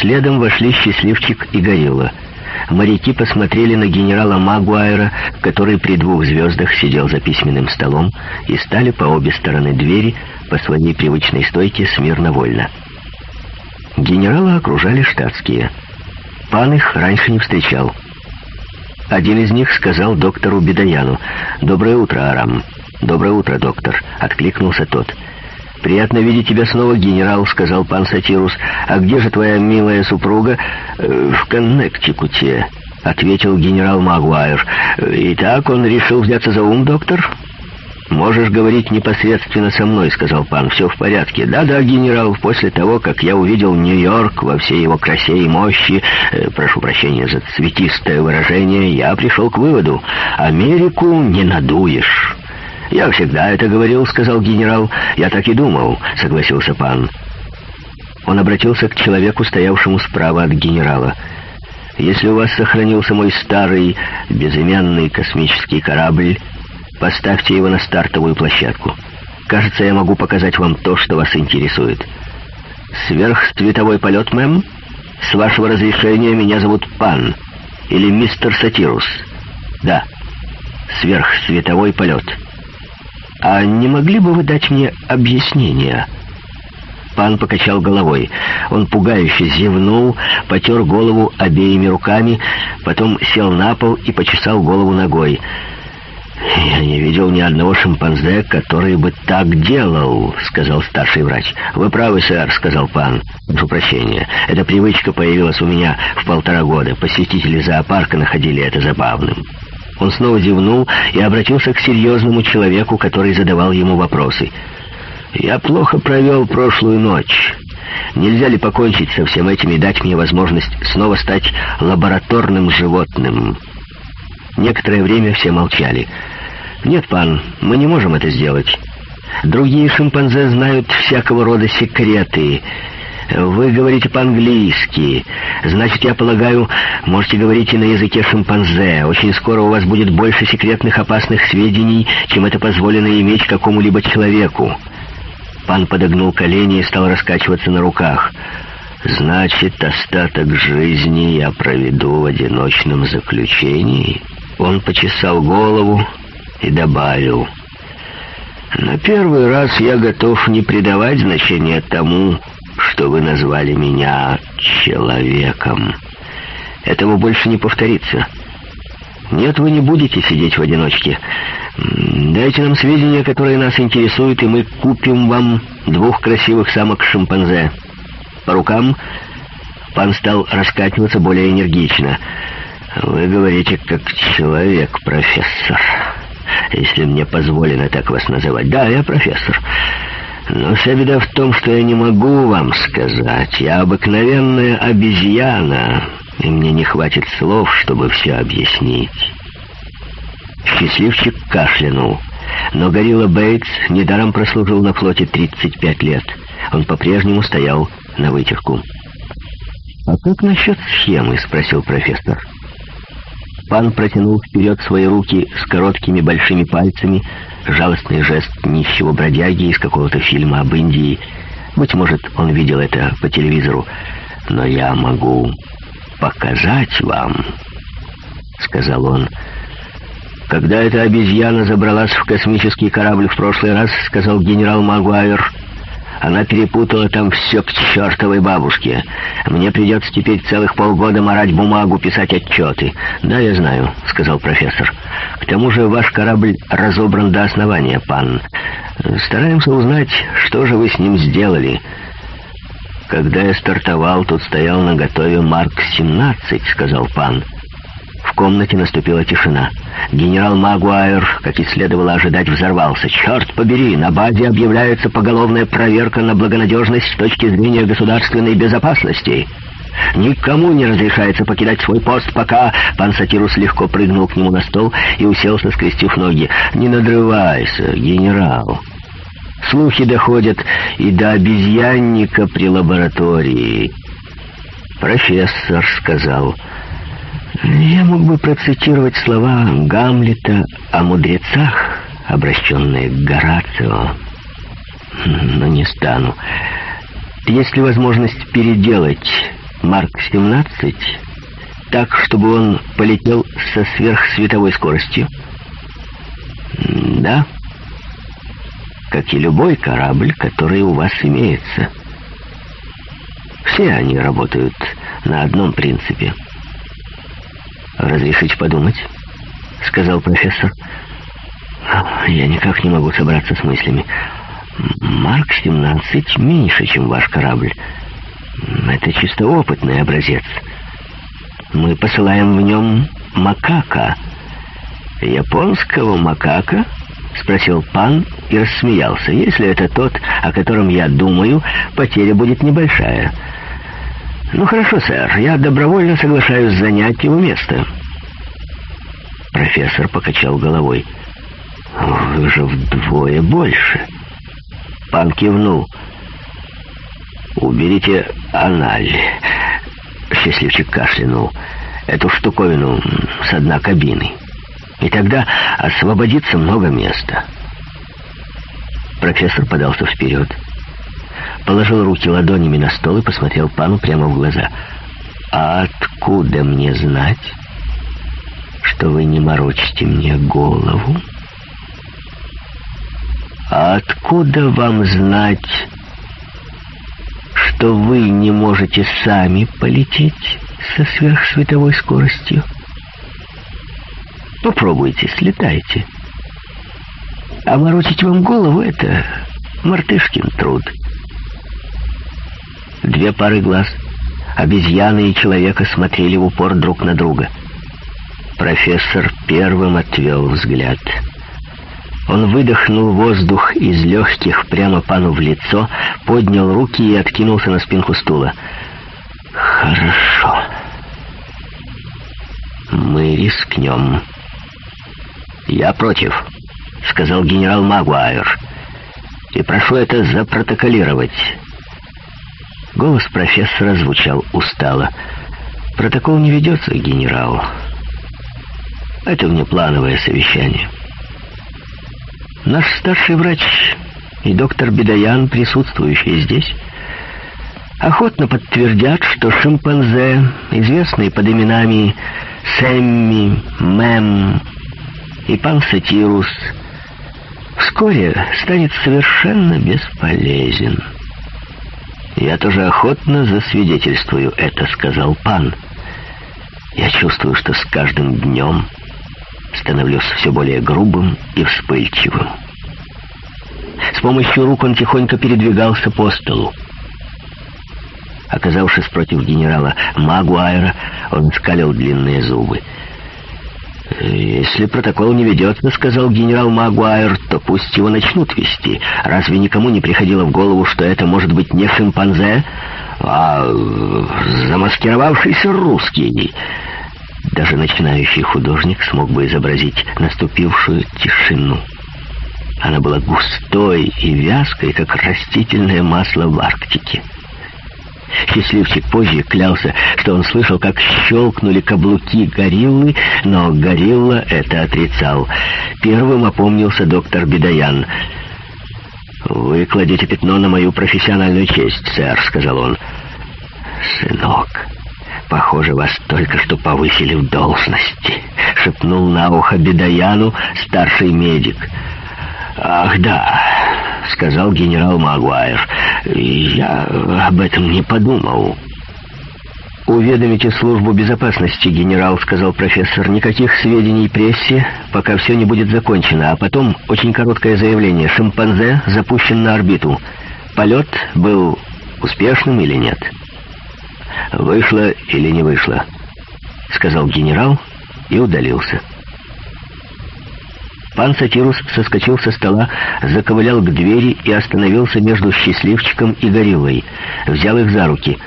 Следом вошли счастливчик и горилла — Моряки посмотрели на генерала Магуайра, который при двух звездах сидел за письменным столом, и стали по обе стороны двери по своей привычной стойке смирно вольно. Генерала окружали штатские. Пан их раньше не встречал. Один из них сказал доктору Бедаяну «Доброе утро, Арам». «Доброе утро, доктор», — откликнулся тот. «Приятно видеть тебя снова, генерал», — сказал пан Сатирус. «А где же твоя милая супруга?» «Э, «В Коннектикуте», — ответил генерал Магуайр. «Э, «Итак, он решил взяться за ум, доктор?» «Можешь говорить непосредственно со мной», — сказал пан. «Все в порядке». «Да-да, генерал, после того, как я увидел Нью-Йорк во всей его красе и мощи, э, прошу прощения за цветистое выражение, я пришел к выводу. Америку не надуешь». «Я всегда это говорил», — сказал генерал. «Я так и думал», — согласился пан. Он обратился к человеку, стоявшему справа от генерала. «Если у вас сохранился мой старый, безымянный космический корабль, поставьте его на стартовую площадку. Кажется, я могу показать вам то, что вас интересует». «Сверхцветовой полет, мэм? С вашего разрешения меня зовут Пан. Или мистер Сатирус?» «Да. Сверхцветовой полет». А не могли бы вы дать мне объяснение?» Пан покачал головой. Он пугающе зевнул, потер голову обеими руками, потом сел на пол и почесал голову ногой. «Я не видел ни одного шимпанзе, который бы так делал», — сказал старший врач. «Вы правы, сэр», — сказал пан. «Прошу прощения. Эта привычка появилась у меня в полтора года. Посетители зоопарка находили это забавным». Он снова зевнул и обратился к серьезному человеку, который задавал ему вопросы. «Я плохо провел прошлую ночь. Нельзя ли покончить со всем этим и дать мне возможность снова стать лабораторным животным?» Некоторое время все молчали. «Нет, пан, мы не можем это сделать. Другие шимпанзе знают всякого рода секреты». Вы говорите по-английски. Значит, я полагаю, можете говорить и на языке шимпанзе. Очень скоро у вас будет больше секретных опасных сведений, чем это позволено иметь какому-либо человеку. Пан подогнул колени и стал раскачиваться на руках. Значит, остаток жизни я проведу в одиночном заключении. Он почесал голову и добавил... На первый раз я готов не придавать значения тому, что вы назвали меня человеком. Этого больше не повторится. Нет, вы не будете сидеть в одиночке. Дайте нам сведения, которые нас интересуют, и мы купим вам двух красивых самок-шимпанзе. По рукам пан стал раскачиваться более энергично. Вы говорите как человек, профессор. Если мне позволено так вас называть. Да, я профессор. Профессор. Но вся беда в том, что я не могу вам сказать. Я обыкновенная обезьяна, и мне не хватит слов, чтобы все объяснить. Счастливчик кашлянул. Но горилла Бейтс недаром прослужил на флоте 35 лет. Он по-прежнему стоял на вытяжку. «А как насчет схемы?» — спросил профессор. Пан протянул вперед свои руки с короткими большими пальцами, жалостный жест нищего бродяги из какого-то фильма об Индии. Быть может, он видел это по телевизору. «Но я могу показать вам», — сказал он. «Когда эта обезьяна забралась в космический корабль в прошлый раз», — сказал генерал Магуайр, — она перепутала там все к чертовой бабушке. Мне придется теперь целых полгода морать бумагу, писать отчеты. Да, я знаю, сказал профессор. К тому же ваш корабль разобран до основания, пан. Стараемся узнать, что же вы с ним сделали. Когда я стартовал, тут стоял на готове Марк-17, сказал пан. В комнате наступила тишина. Генерал Магуайр, как и следовало ожидать, взорвался. «Черт побери, на базе объявляется поголовная проверка на благонадежность с точки зрения государственной безопасности». «Никому не разрешается покидать свой пост, пока...» Пан Сатирус легко прыгнул к нему на стол и уселся, скрестив ноги. «Не надрывайся, генерал!» «Слухи доходят и до обезьянника при лаборатории». «Профессор сказал...» Я мог бы процитировать слова Гамлета о мудрецах, обращенные к Горацио, но не стану. Есть ли возможность переделать Марк-17 так, чтобы он полетел со сверхсветовой скоростью? Да, как и любой корабль, который у вас имеется. Все они работают на одном принципе — «Разрешите подумать?» — сказал профессор. «Я никак не могу собраться с мыслями. Марк-17 меньше, чем ваш корабль. Это чисто опытный образец. Мы посылаем в нем макака». «Японского макака?» — спросил пан и рассмеялся. «Если это тот, о котором я думаю, потеря будет небольшая». «Ну хорошо, сэр, я добровольно соглашаюсь занять его место». Профессор покачал головой. «Вы же вдвое больше». Пан кивнул. «Уберите аналь». Счастливчик кашлянул. «Эту штуковину с дна кабины. И тогда освободится много места». Профессор подался вперед. «Профессор» положил руки ладонями на стол и посмотрел пану прямо в глаза. «А откуда мне знать, что вы не морочите мне голову?» «А откуда вам знать, что вы не можете сами полететь со сверхсветовой скоростью? Попробуйте, слетайте. А морочить вам голову — это мартышкин труд». Две пары глаз, обезьяны и человека смотрели в упор друг на друга. Профессор первым отвел взгляд. Он выдохнул воздух из легких прямо пану в лицо, поднял руки и откинулся на спинку стула. «Хорошо. Мы рискнем». «Я против», — сказал генерал Магуайр. «И прошу это запротоколировать». Голос профессора звучал устало. «Протокол не ведется, генерал. Это внеплановое совещание. Наш старший врач и доктор Бедаян, присутствующие здесь, охотно подтвердят, что шимпанзе, известные под именами Сэмми, Мэм и Пансатирус, вскоре станет совершенно бесполезен». Я тоже охотно засвидетельствую это, сказал пан. Я чувствую, что с каждым днем становлюсь все более грубым и вспыльчивым. С помощью рук он тихонько передвигался по столу. Оказавшись против генерала Магуайра, он скалил длинные зубы. «Если протокол не ведется, — сказал генерал Магуайр, — то пусть его начнут вести. Разве никому не приходило в голову, что это может быть не шимпанзе, а замаскировавшийся русский?» Даже начинающий художник смог бы изобразить наступившую тишину. Она была густой и вязкой, как растительное масло в Арктике. Счастливчик позже клялся, что он слышал, как щелкнули каблуки гориллы, но горилла это отрицал. Первым опомнился доктор Бедаян. «Вы кладете пятно на мою профессиональную честь, сэр», — сказал он. «Сынок, похоже, вас только что повысили в должности», — шепнул на ухо Бедаяну старший медик. «Ах, да», — сказал генерал Магуайр. «Я об этом не подумал». «Уведомите службу безопасности, генерал», — сказал профессор. «Никаких сведений прессе, пока все не будет закончено. А потом очень короткое заявление. Шимпанзе запущен на орбиту. Полет был успешным или нет?» «Вышло или не вышло», — сказал генерал и удалился. Пан Сатирус соскочил со стола, заковылял к двери и остановился между счастливчиком и гориллой. Взял их за руки.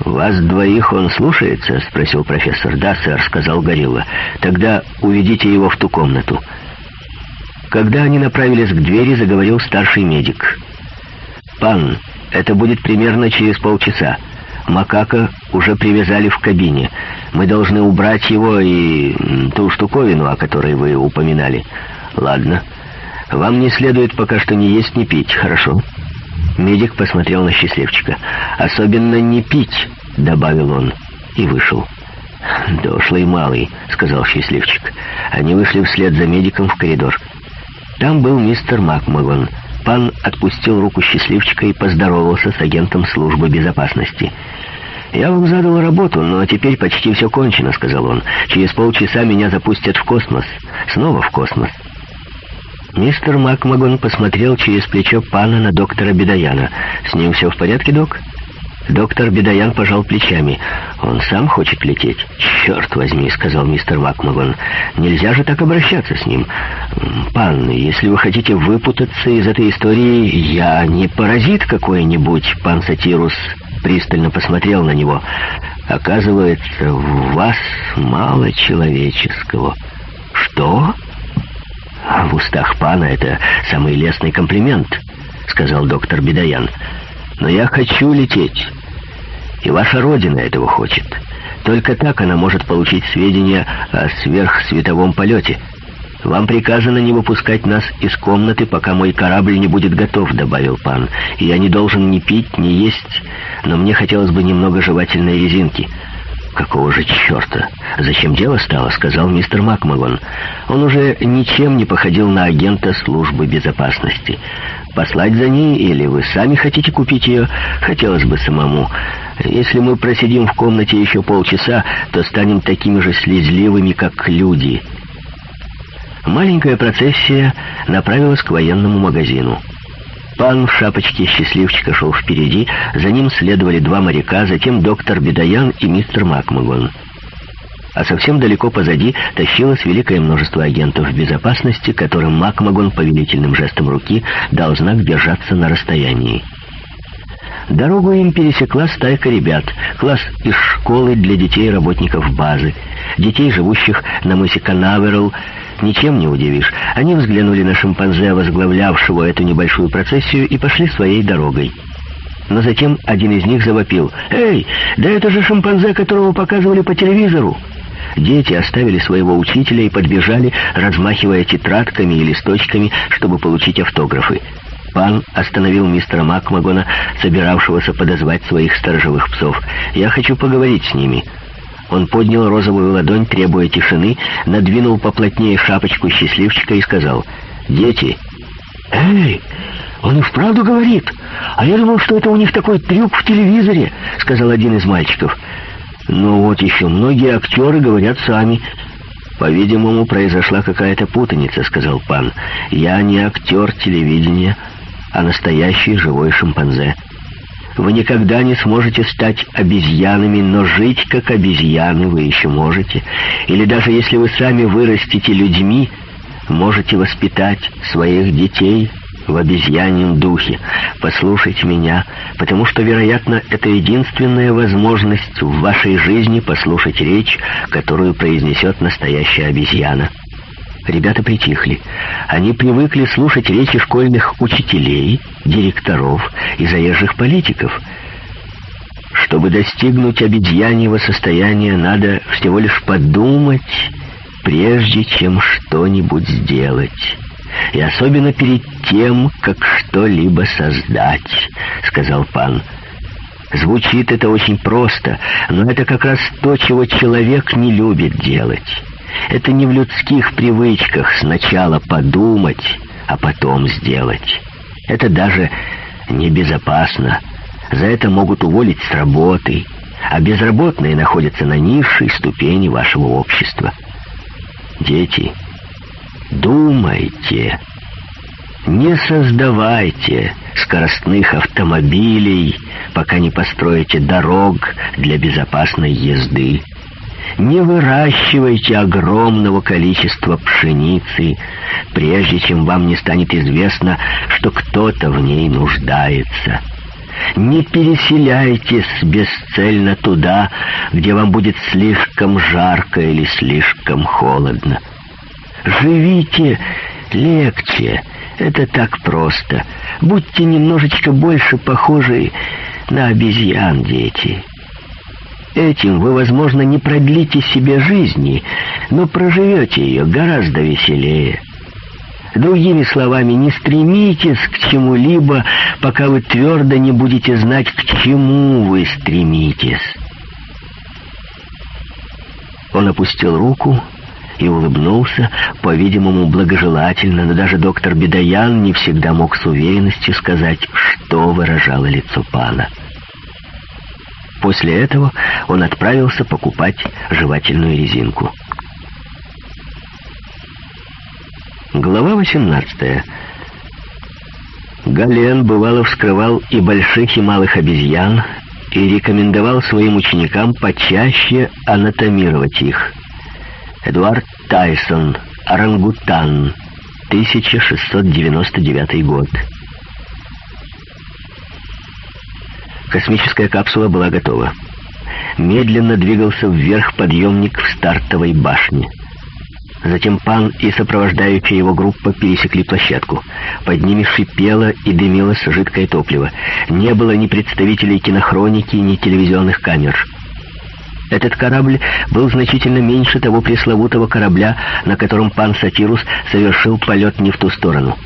«Вас двоих он слушается?» — спросил профессор. «Да, сэр», — сказал горилла. «Тогда уведите его в ту комнату». Когда они направились к двери, заговорил старший медик. «Пан, это будет примерно через полчаса. Макака уже привязали в кабине. Мы должны убрать его и ту штуковину, о которой вы упоминали. Ладно. Вам не следует пока что ни есть, ни пить, хорошо?» Медик посмотрел на счастливчика. «Особенно не пить», — добавил он и вышел. «Дошлый малый», — сказал счастливчик. Они вышли вслед за медиком в коридор. Там был мистер Макмагон. Пан отпустил руку счастливчика и поздоровался с агентом службы безопасности. «Я вам задал работу, но теперь почти все кончено», — сказал он. «Через полчаса меня запустят в космос. Снова в космос». Мистер Макмагон посмотрел через плечо пана на доктора Бедаяна. «С ним все в порядке, док?» Доктор Бедаян пожал плечами. «Он сам хочет лететь?» «Черт возьми», — сказал мистер Макмагон. «Нельзя же так обращаться с ним. Пан, если вы хотите выпутаться из этой истории, я не паразит какой-нибудь, пан Сатирус» пристально посмотрел на него. «Оказывается, в вас мало человеческого». «Что?» «А «В устах пана это самый лестный комплимент», — сказал доктор Бедаян. «Но я хочу лететь. И ваша родина этого хочет. Только так она может получить сведения о сверхсветовом полете». «Вам приказано не выпускать нас из комнаты, пока мой корабль не будет готов», — добавил пан. «Я не должен ни пить, ни есть, но мне хотелось бы немного жевательной резинки». «Какого же черта? Зачем дело стало?» — сказал мистер Макмагон. Он уже ничем не походил на агента службы безопасности. «Послать за ней или вы сами хотите купить ее? Хотелось бы самому. Если мы просидим в комнате еще полчаса, то станем такими же слезливыми, как люди» маленькая процессия направилась к военному магазину. Пан в шапочке счастливчика шел впереди, за ним следовали два моряка, затем доктор Бедаян и мистер Макмагон. А совсем далеко позади тащилось великое множество агентов безопасности, которым Макмагон повелительным жестом руки дал знак держаться на расстоянии. Дорогу им пересекла стайка ребят, класс из школы для детей работников базы. Детей, живущих на мысе Канаверал, ничем не удивишь. Они взглянули на шимпанзе, возглавлявшего эту небольшую процессию, и пошли своей дорогой. Но затем один из них завопил. «Эй, да это же шимпанзе, которого показывали по телевизору!» Дети оставили своего учителя и подбежали, размахивая тетрадками и листочками, чтобы получить автографы. Пан — остановил мистера Макмагона, собиравшегося подозвать своих сторожевых псов. «Я хочу поговорить с ними». Он поднял розовую ладонь, требуя тишины, надвинул поплотнее шапочку счастливчика и сказал «Дети!» «Эй, он и вправду говорит! А я думал, что это у них такой трюк в телевизоре!» — сказал один из мальчиков. «Ну вот еще, многие актеры говорят сами!» «По-видимому, произошла какая-то путаница», — сказал пан. «Я не актер телевидения» а настоящий живой шимпанзе. Вы никогда не сможете стать обезьянами, но жить как обезьяны вы еще можете. Или даже если вы сами вырастите людьми, можете воспитать своих детей в обезьяньем духе. Послушайте меня, потому что, вероятно, это единственная возможность в вашей жизни послушать речь, которую произнесет настоящая обезьяна. Ребята притихли. Они привыкли слушать речи школьных учителей, директоров и заезжих политиков. Чтобы достигнуть обезьяньего состояния, надо всего лишь подумать, прежде чем что-нибудь сделать. И особенно перед тем, как что-либо создать, сказал пан. Звучит это очень просто, но это как раз то, чего человек не любит делать. Это не в людских привычках сначала подумать, а потом сделать. Это даже небезопасно. За это могут уволить с работы, а безработные находятся на низшей ступени вашего общества. Дети, думайте. Не создавайте скоростных автомобилей, пока не построите дорог для безопасной езды не выращивайте огромного количества пшеницы, прежде чем вам не станет известно, что кто-то в ней нуждается. Не переселяйтесь бесцельно туда, где вам будет слишком жарко или слишком холодно. Живите легче, это так просто. Будьте немножечко больше похожи на обезьян, дети». Этим вы, возможно, не продлите себе жизни, но проживете ее гораздо веселее. Другими словами, не стремитесь к чему-либо, пока вы твердо не будете знать, к чему вы стремитесь. Он опустил руку и улыбнулся, по-видимому, благожелательно, но даже доктор Бедаян не всегда мог с уверенностью сказать, что выражало лицо пана. — После этого он отправился покупать жевательную резинку. Глава 18. Гален бывало вскрывал и больших, и малых обезьян, и рекомендовал своим ученикам почаще анатомировать их. Эдуард Тайсон, «Орангутан», 1699 год. Космическая капсула была готова. Медленно двигался вверх подъемник в стартовой башне. Затем Пан и сопровождающая его группа пересекли площадку. Под ними шипело и дымилось жидкое топливо. Не было ни представителей кинохроники, ни телевизионных камер. Этот корабль был значительно меньше того пресловутого корабля, на котором Пан Сатирус совершил полет не в ту сторону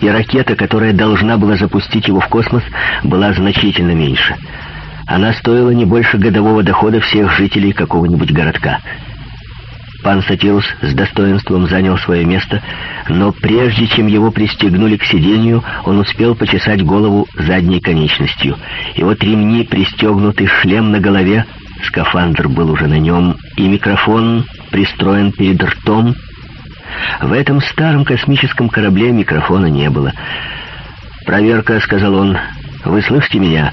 и ракета, которая должна была запустить его в космос, была значительно меньше. Она стоила не больше годового дохода всех жителей какого-нибудь городка. Пан Сатирус с достоинством занял свое место, но прежде чем его пристегнули к сиденью, он успел почесать голову задней конечностью. Его ремни, пристегнутый шлем на голове, скафандр был уже на нем, и микрофон пристроен перед ртом, в этом старом космическом корабле микрофона не было. «Проверка», — сказал он, — «вы слышите меня?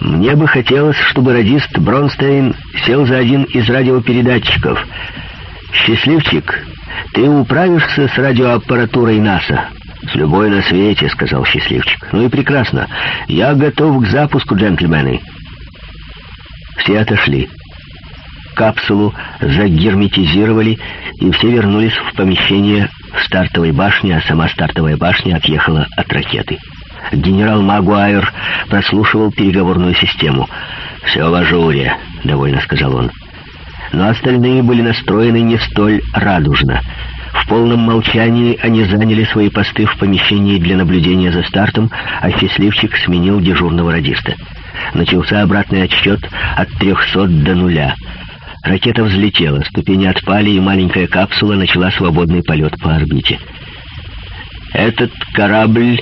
Мне бы хотелось, чтобы радист Бронстейн сел за один из радиопередатчиков. Счастливчик, ты управишься с радиоаппаратурой НАСА?» «С любой на свете», — сказал счастливчик. «Ну и прекрасно. Я готов к запуску, джентльмены». Все отошли капсулу загерметизировали, и все вернулись в помещение стартовой башни, а сама стартовая башня отъехала от ракеты. Генерал Магуайр прослушивал переговорную систему. «Все в ажуре», — довольно сказал он. Но остальные были настроены не столь радужно. В полном молчании они заняли свои посты в помещении для наблюдения за стартом, а счастливчик сменил дежурного радиста. Начался обратный отсчет от 300 до нуля — Ракета взлетела, ступени отпали, и маленькая капсула начала свободный полет по орбите. «Этот корабль,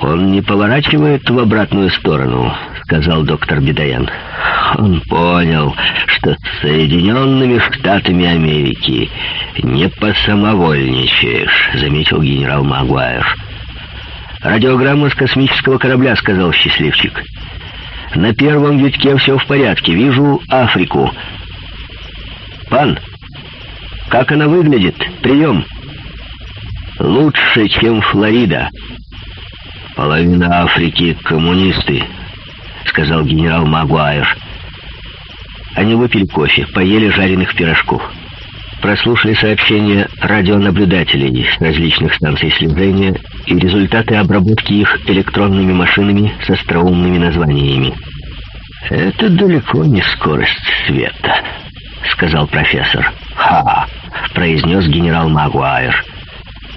он не поворачивает в обратную сторону», — сказал доктор Бедаян. Он понял, что с Соединенными Штатами Америки не посамовольничаешь, — заметил генерал Магуайр. «Радиограмма с космического корабля», — сказал счастливчик. На первом витке все в порядке. Вижу Африку. «Пан, как она выглядит? Прием!» «Лучше, чем Флорида. Половина Африки — коммунисты», — сказал генерал Магуайр. Они выпили кофе, поели жареных пирожков. Прослушали сообщения радионаблюдателей с различных станций слежения и результаты обработки их электронными машинами с остроумными названиями. «Это далеко не скорость света», сказал профессор. «Ха!» — произнес генерал Магуайр.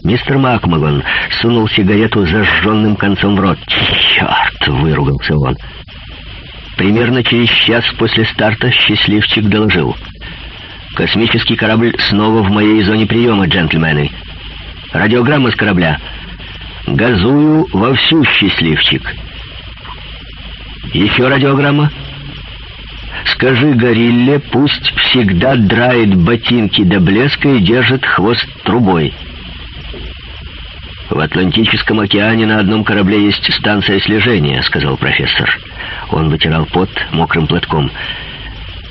Мистер Макмагон сунул сигарету зажженным концом в рот. «Черт!» — выругался он. Примерно через час после старта счастливчик доложил. «Космический корабль снова в моей зоне приема, джентльмены. Радиограмма с корабля. Газую вовсю, счастливчик». «Еще радиограмма?» Скажи Горилле, пусть всегда драет ботинки до блеска и держит хвост трубой. «В Атлантическом океане на одном корабле есть станция слежения», — сказал профессор. Он вытирал пот мокрым платком.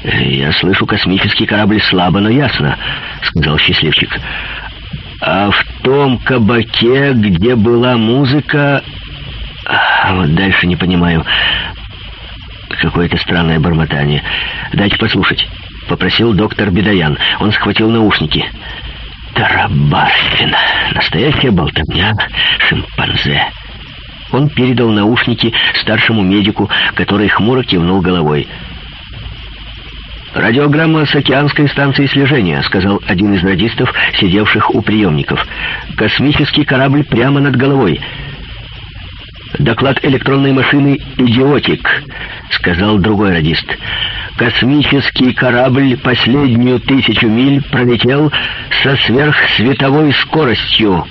«Я слышу космический корабль слабо, но ясно», — сказал счастливчик. «А в том кабаке, где была музыка...» «Вот дальше не понимаю. Какое-то странное бормотание. «Дайте послушать», — попросил доктор Бедаян. Он схватил наушники. «Тарабарфина! Настоящая болтовня шимпанзе!» Он передал наушники старшему медику, который хмуро кивнул головой. «Радиограмма с океанской станции слежения», — сказал один из радистов, сидевших у приемников. «Космический корабль прямо над головой. «Доклад электронной машины «Идиотик», — сказал другой радист. «Космический корабль последнюю тысячу миль пролетел со сверхсветовой скоростью».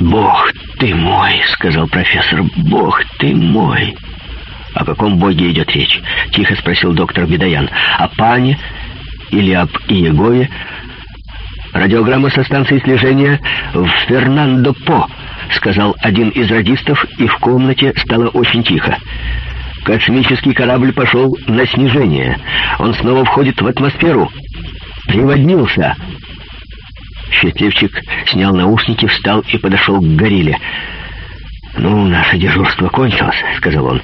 «Бог ты мой!» — сказал профессор. «Бог ты мой!» «О каком боге идет речь?» — тихо спросил доктор Бедаян. «О пане или об Иегове?» «Радиограмма со станции слежения в Фернандо-По», сказал один из радистов, и в комнате стало очень тихо. Космический корабль пошел на снижение. Он снова входит в атмосферу. Приводнился. Счастливчик снял наушники, встал и подошел к горилле. «Ну, наше дежурство кончилось», — сказал он.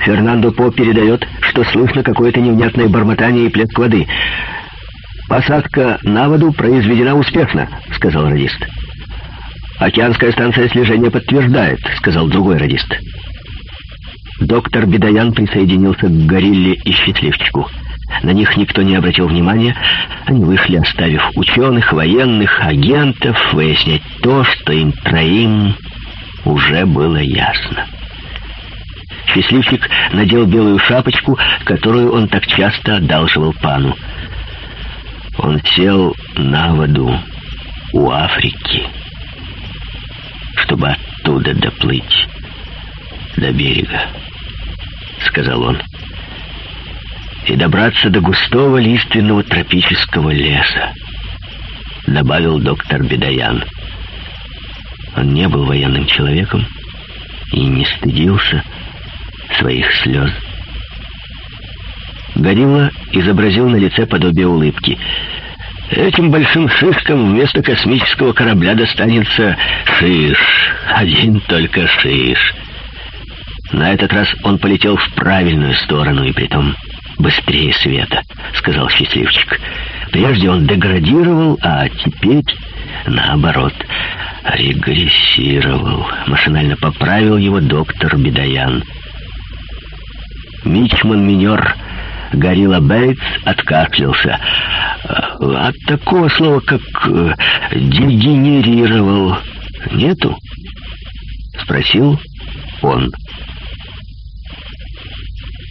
Фернандо По передает, что слышно какое-то невнятное бормотание и плеск воды. «Посадка на воду произведена успешно», — сказал радист. «Посадка «Океанская станция слежения подтверждает», — сказал другой радист. Доктор Бедаян присоединился к горилле и счастливчику. На них никто не обратил внимания. Они вышли, оставив ученых, военных, агентов, выяснять то, что им троим уже было ясно. Счастливчик надел белую шапочку, которую он так часто одалживал пану. Он сел на воду у Африки чтобы оттуда доплыть до берега, — сказал он, — и добраться до густого лиственного тропического леса, — добавил доктор Бедаян. Он не был военным человеком и не стыдился своих слез. Горилла изобразил на лице подобие улыбки — Этим большим шишкам вместо космического корабля достанется шиш. Один только шиш. На этот раз он полетел в правильную сторону, и притом быстрее света, сказал счастливчик. Прежде он деградировал, а теперь наоборот. Регрессировал. Машинально поправил его доктор Бедаян. Мичман Минер Горилла Бейтс откашлялся. «От такого слова, как э, «дегенерировал», нету?» — спросил он.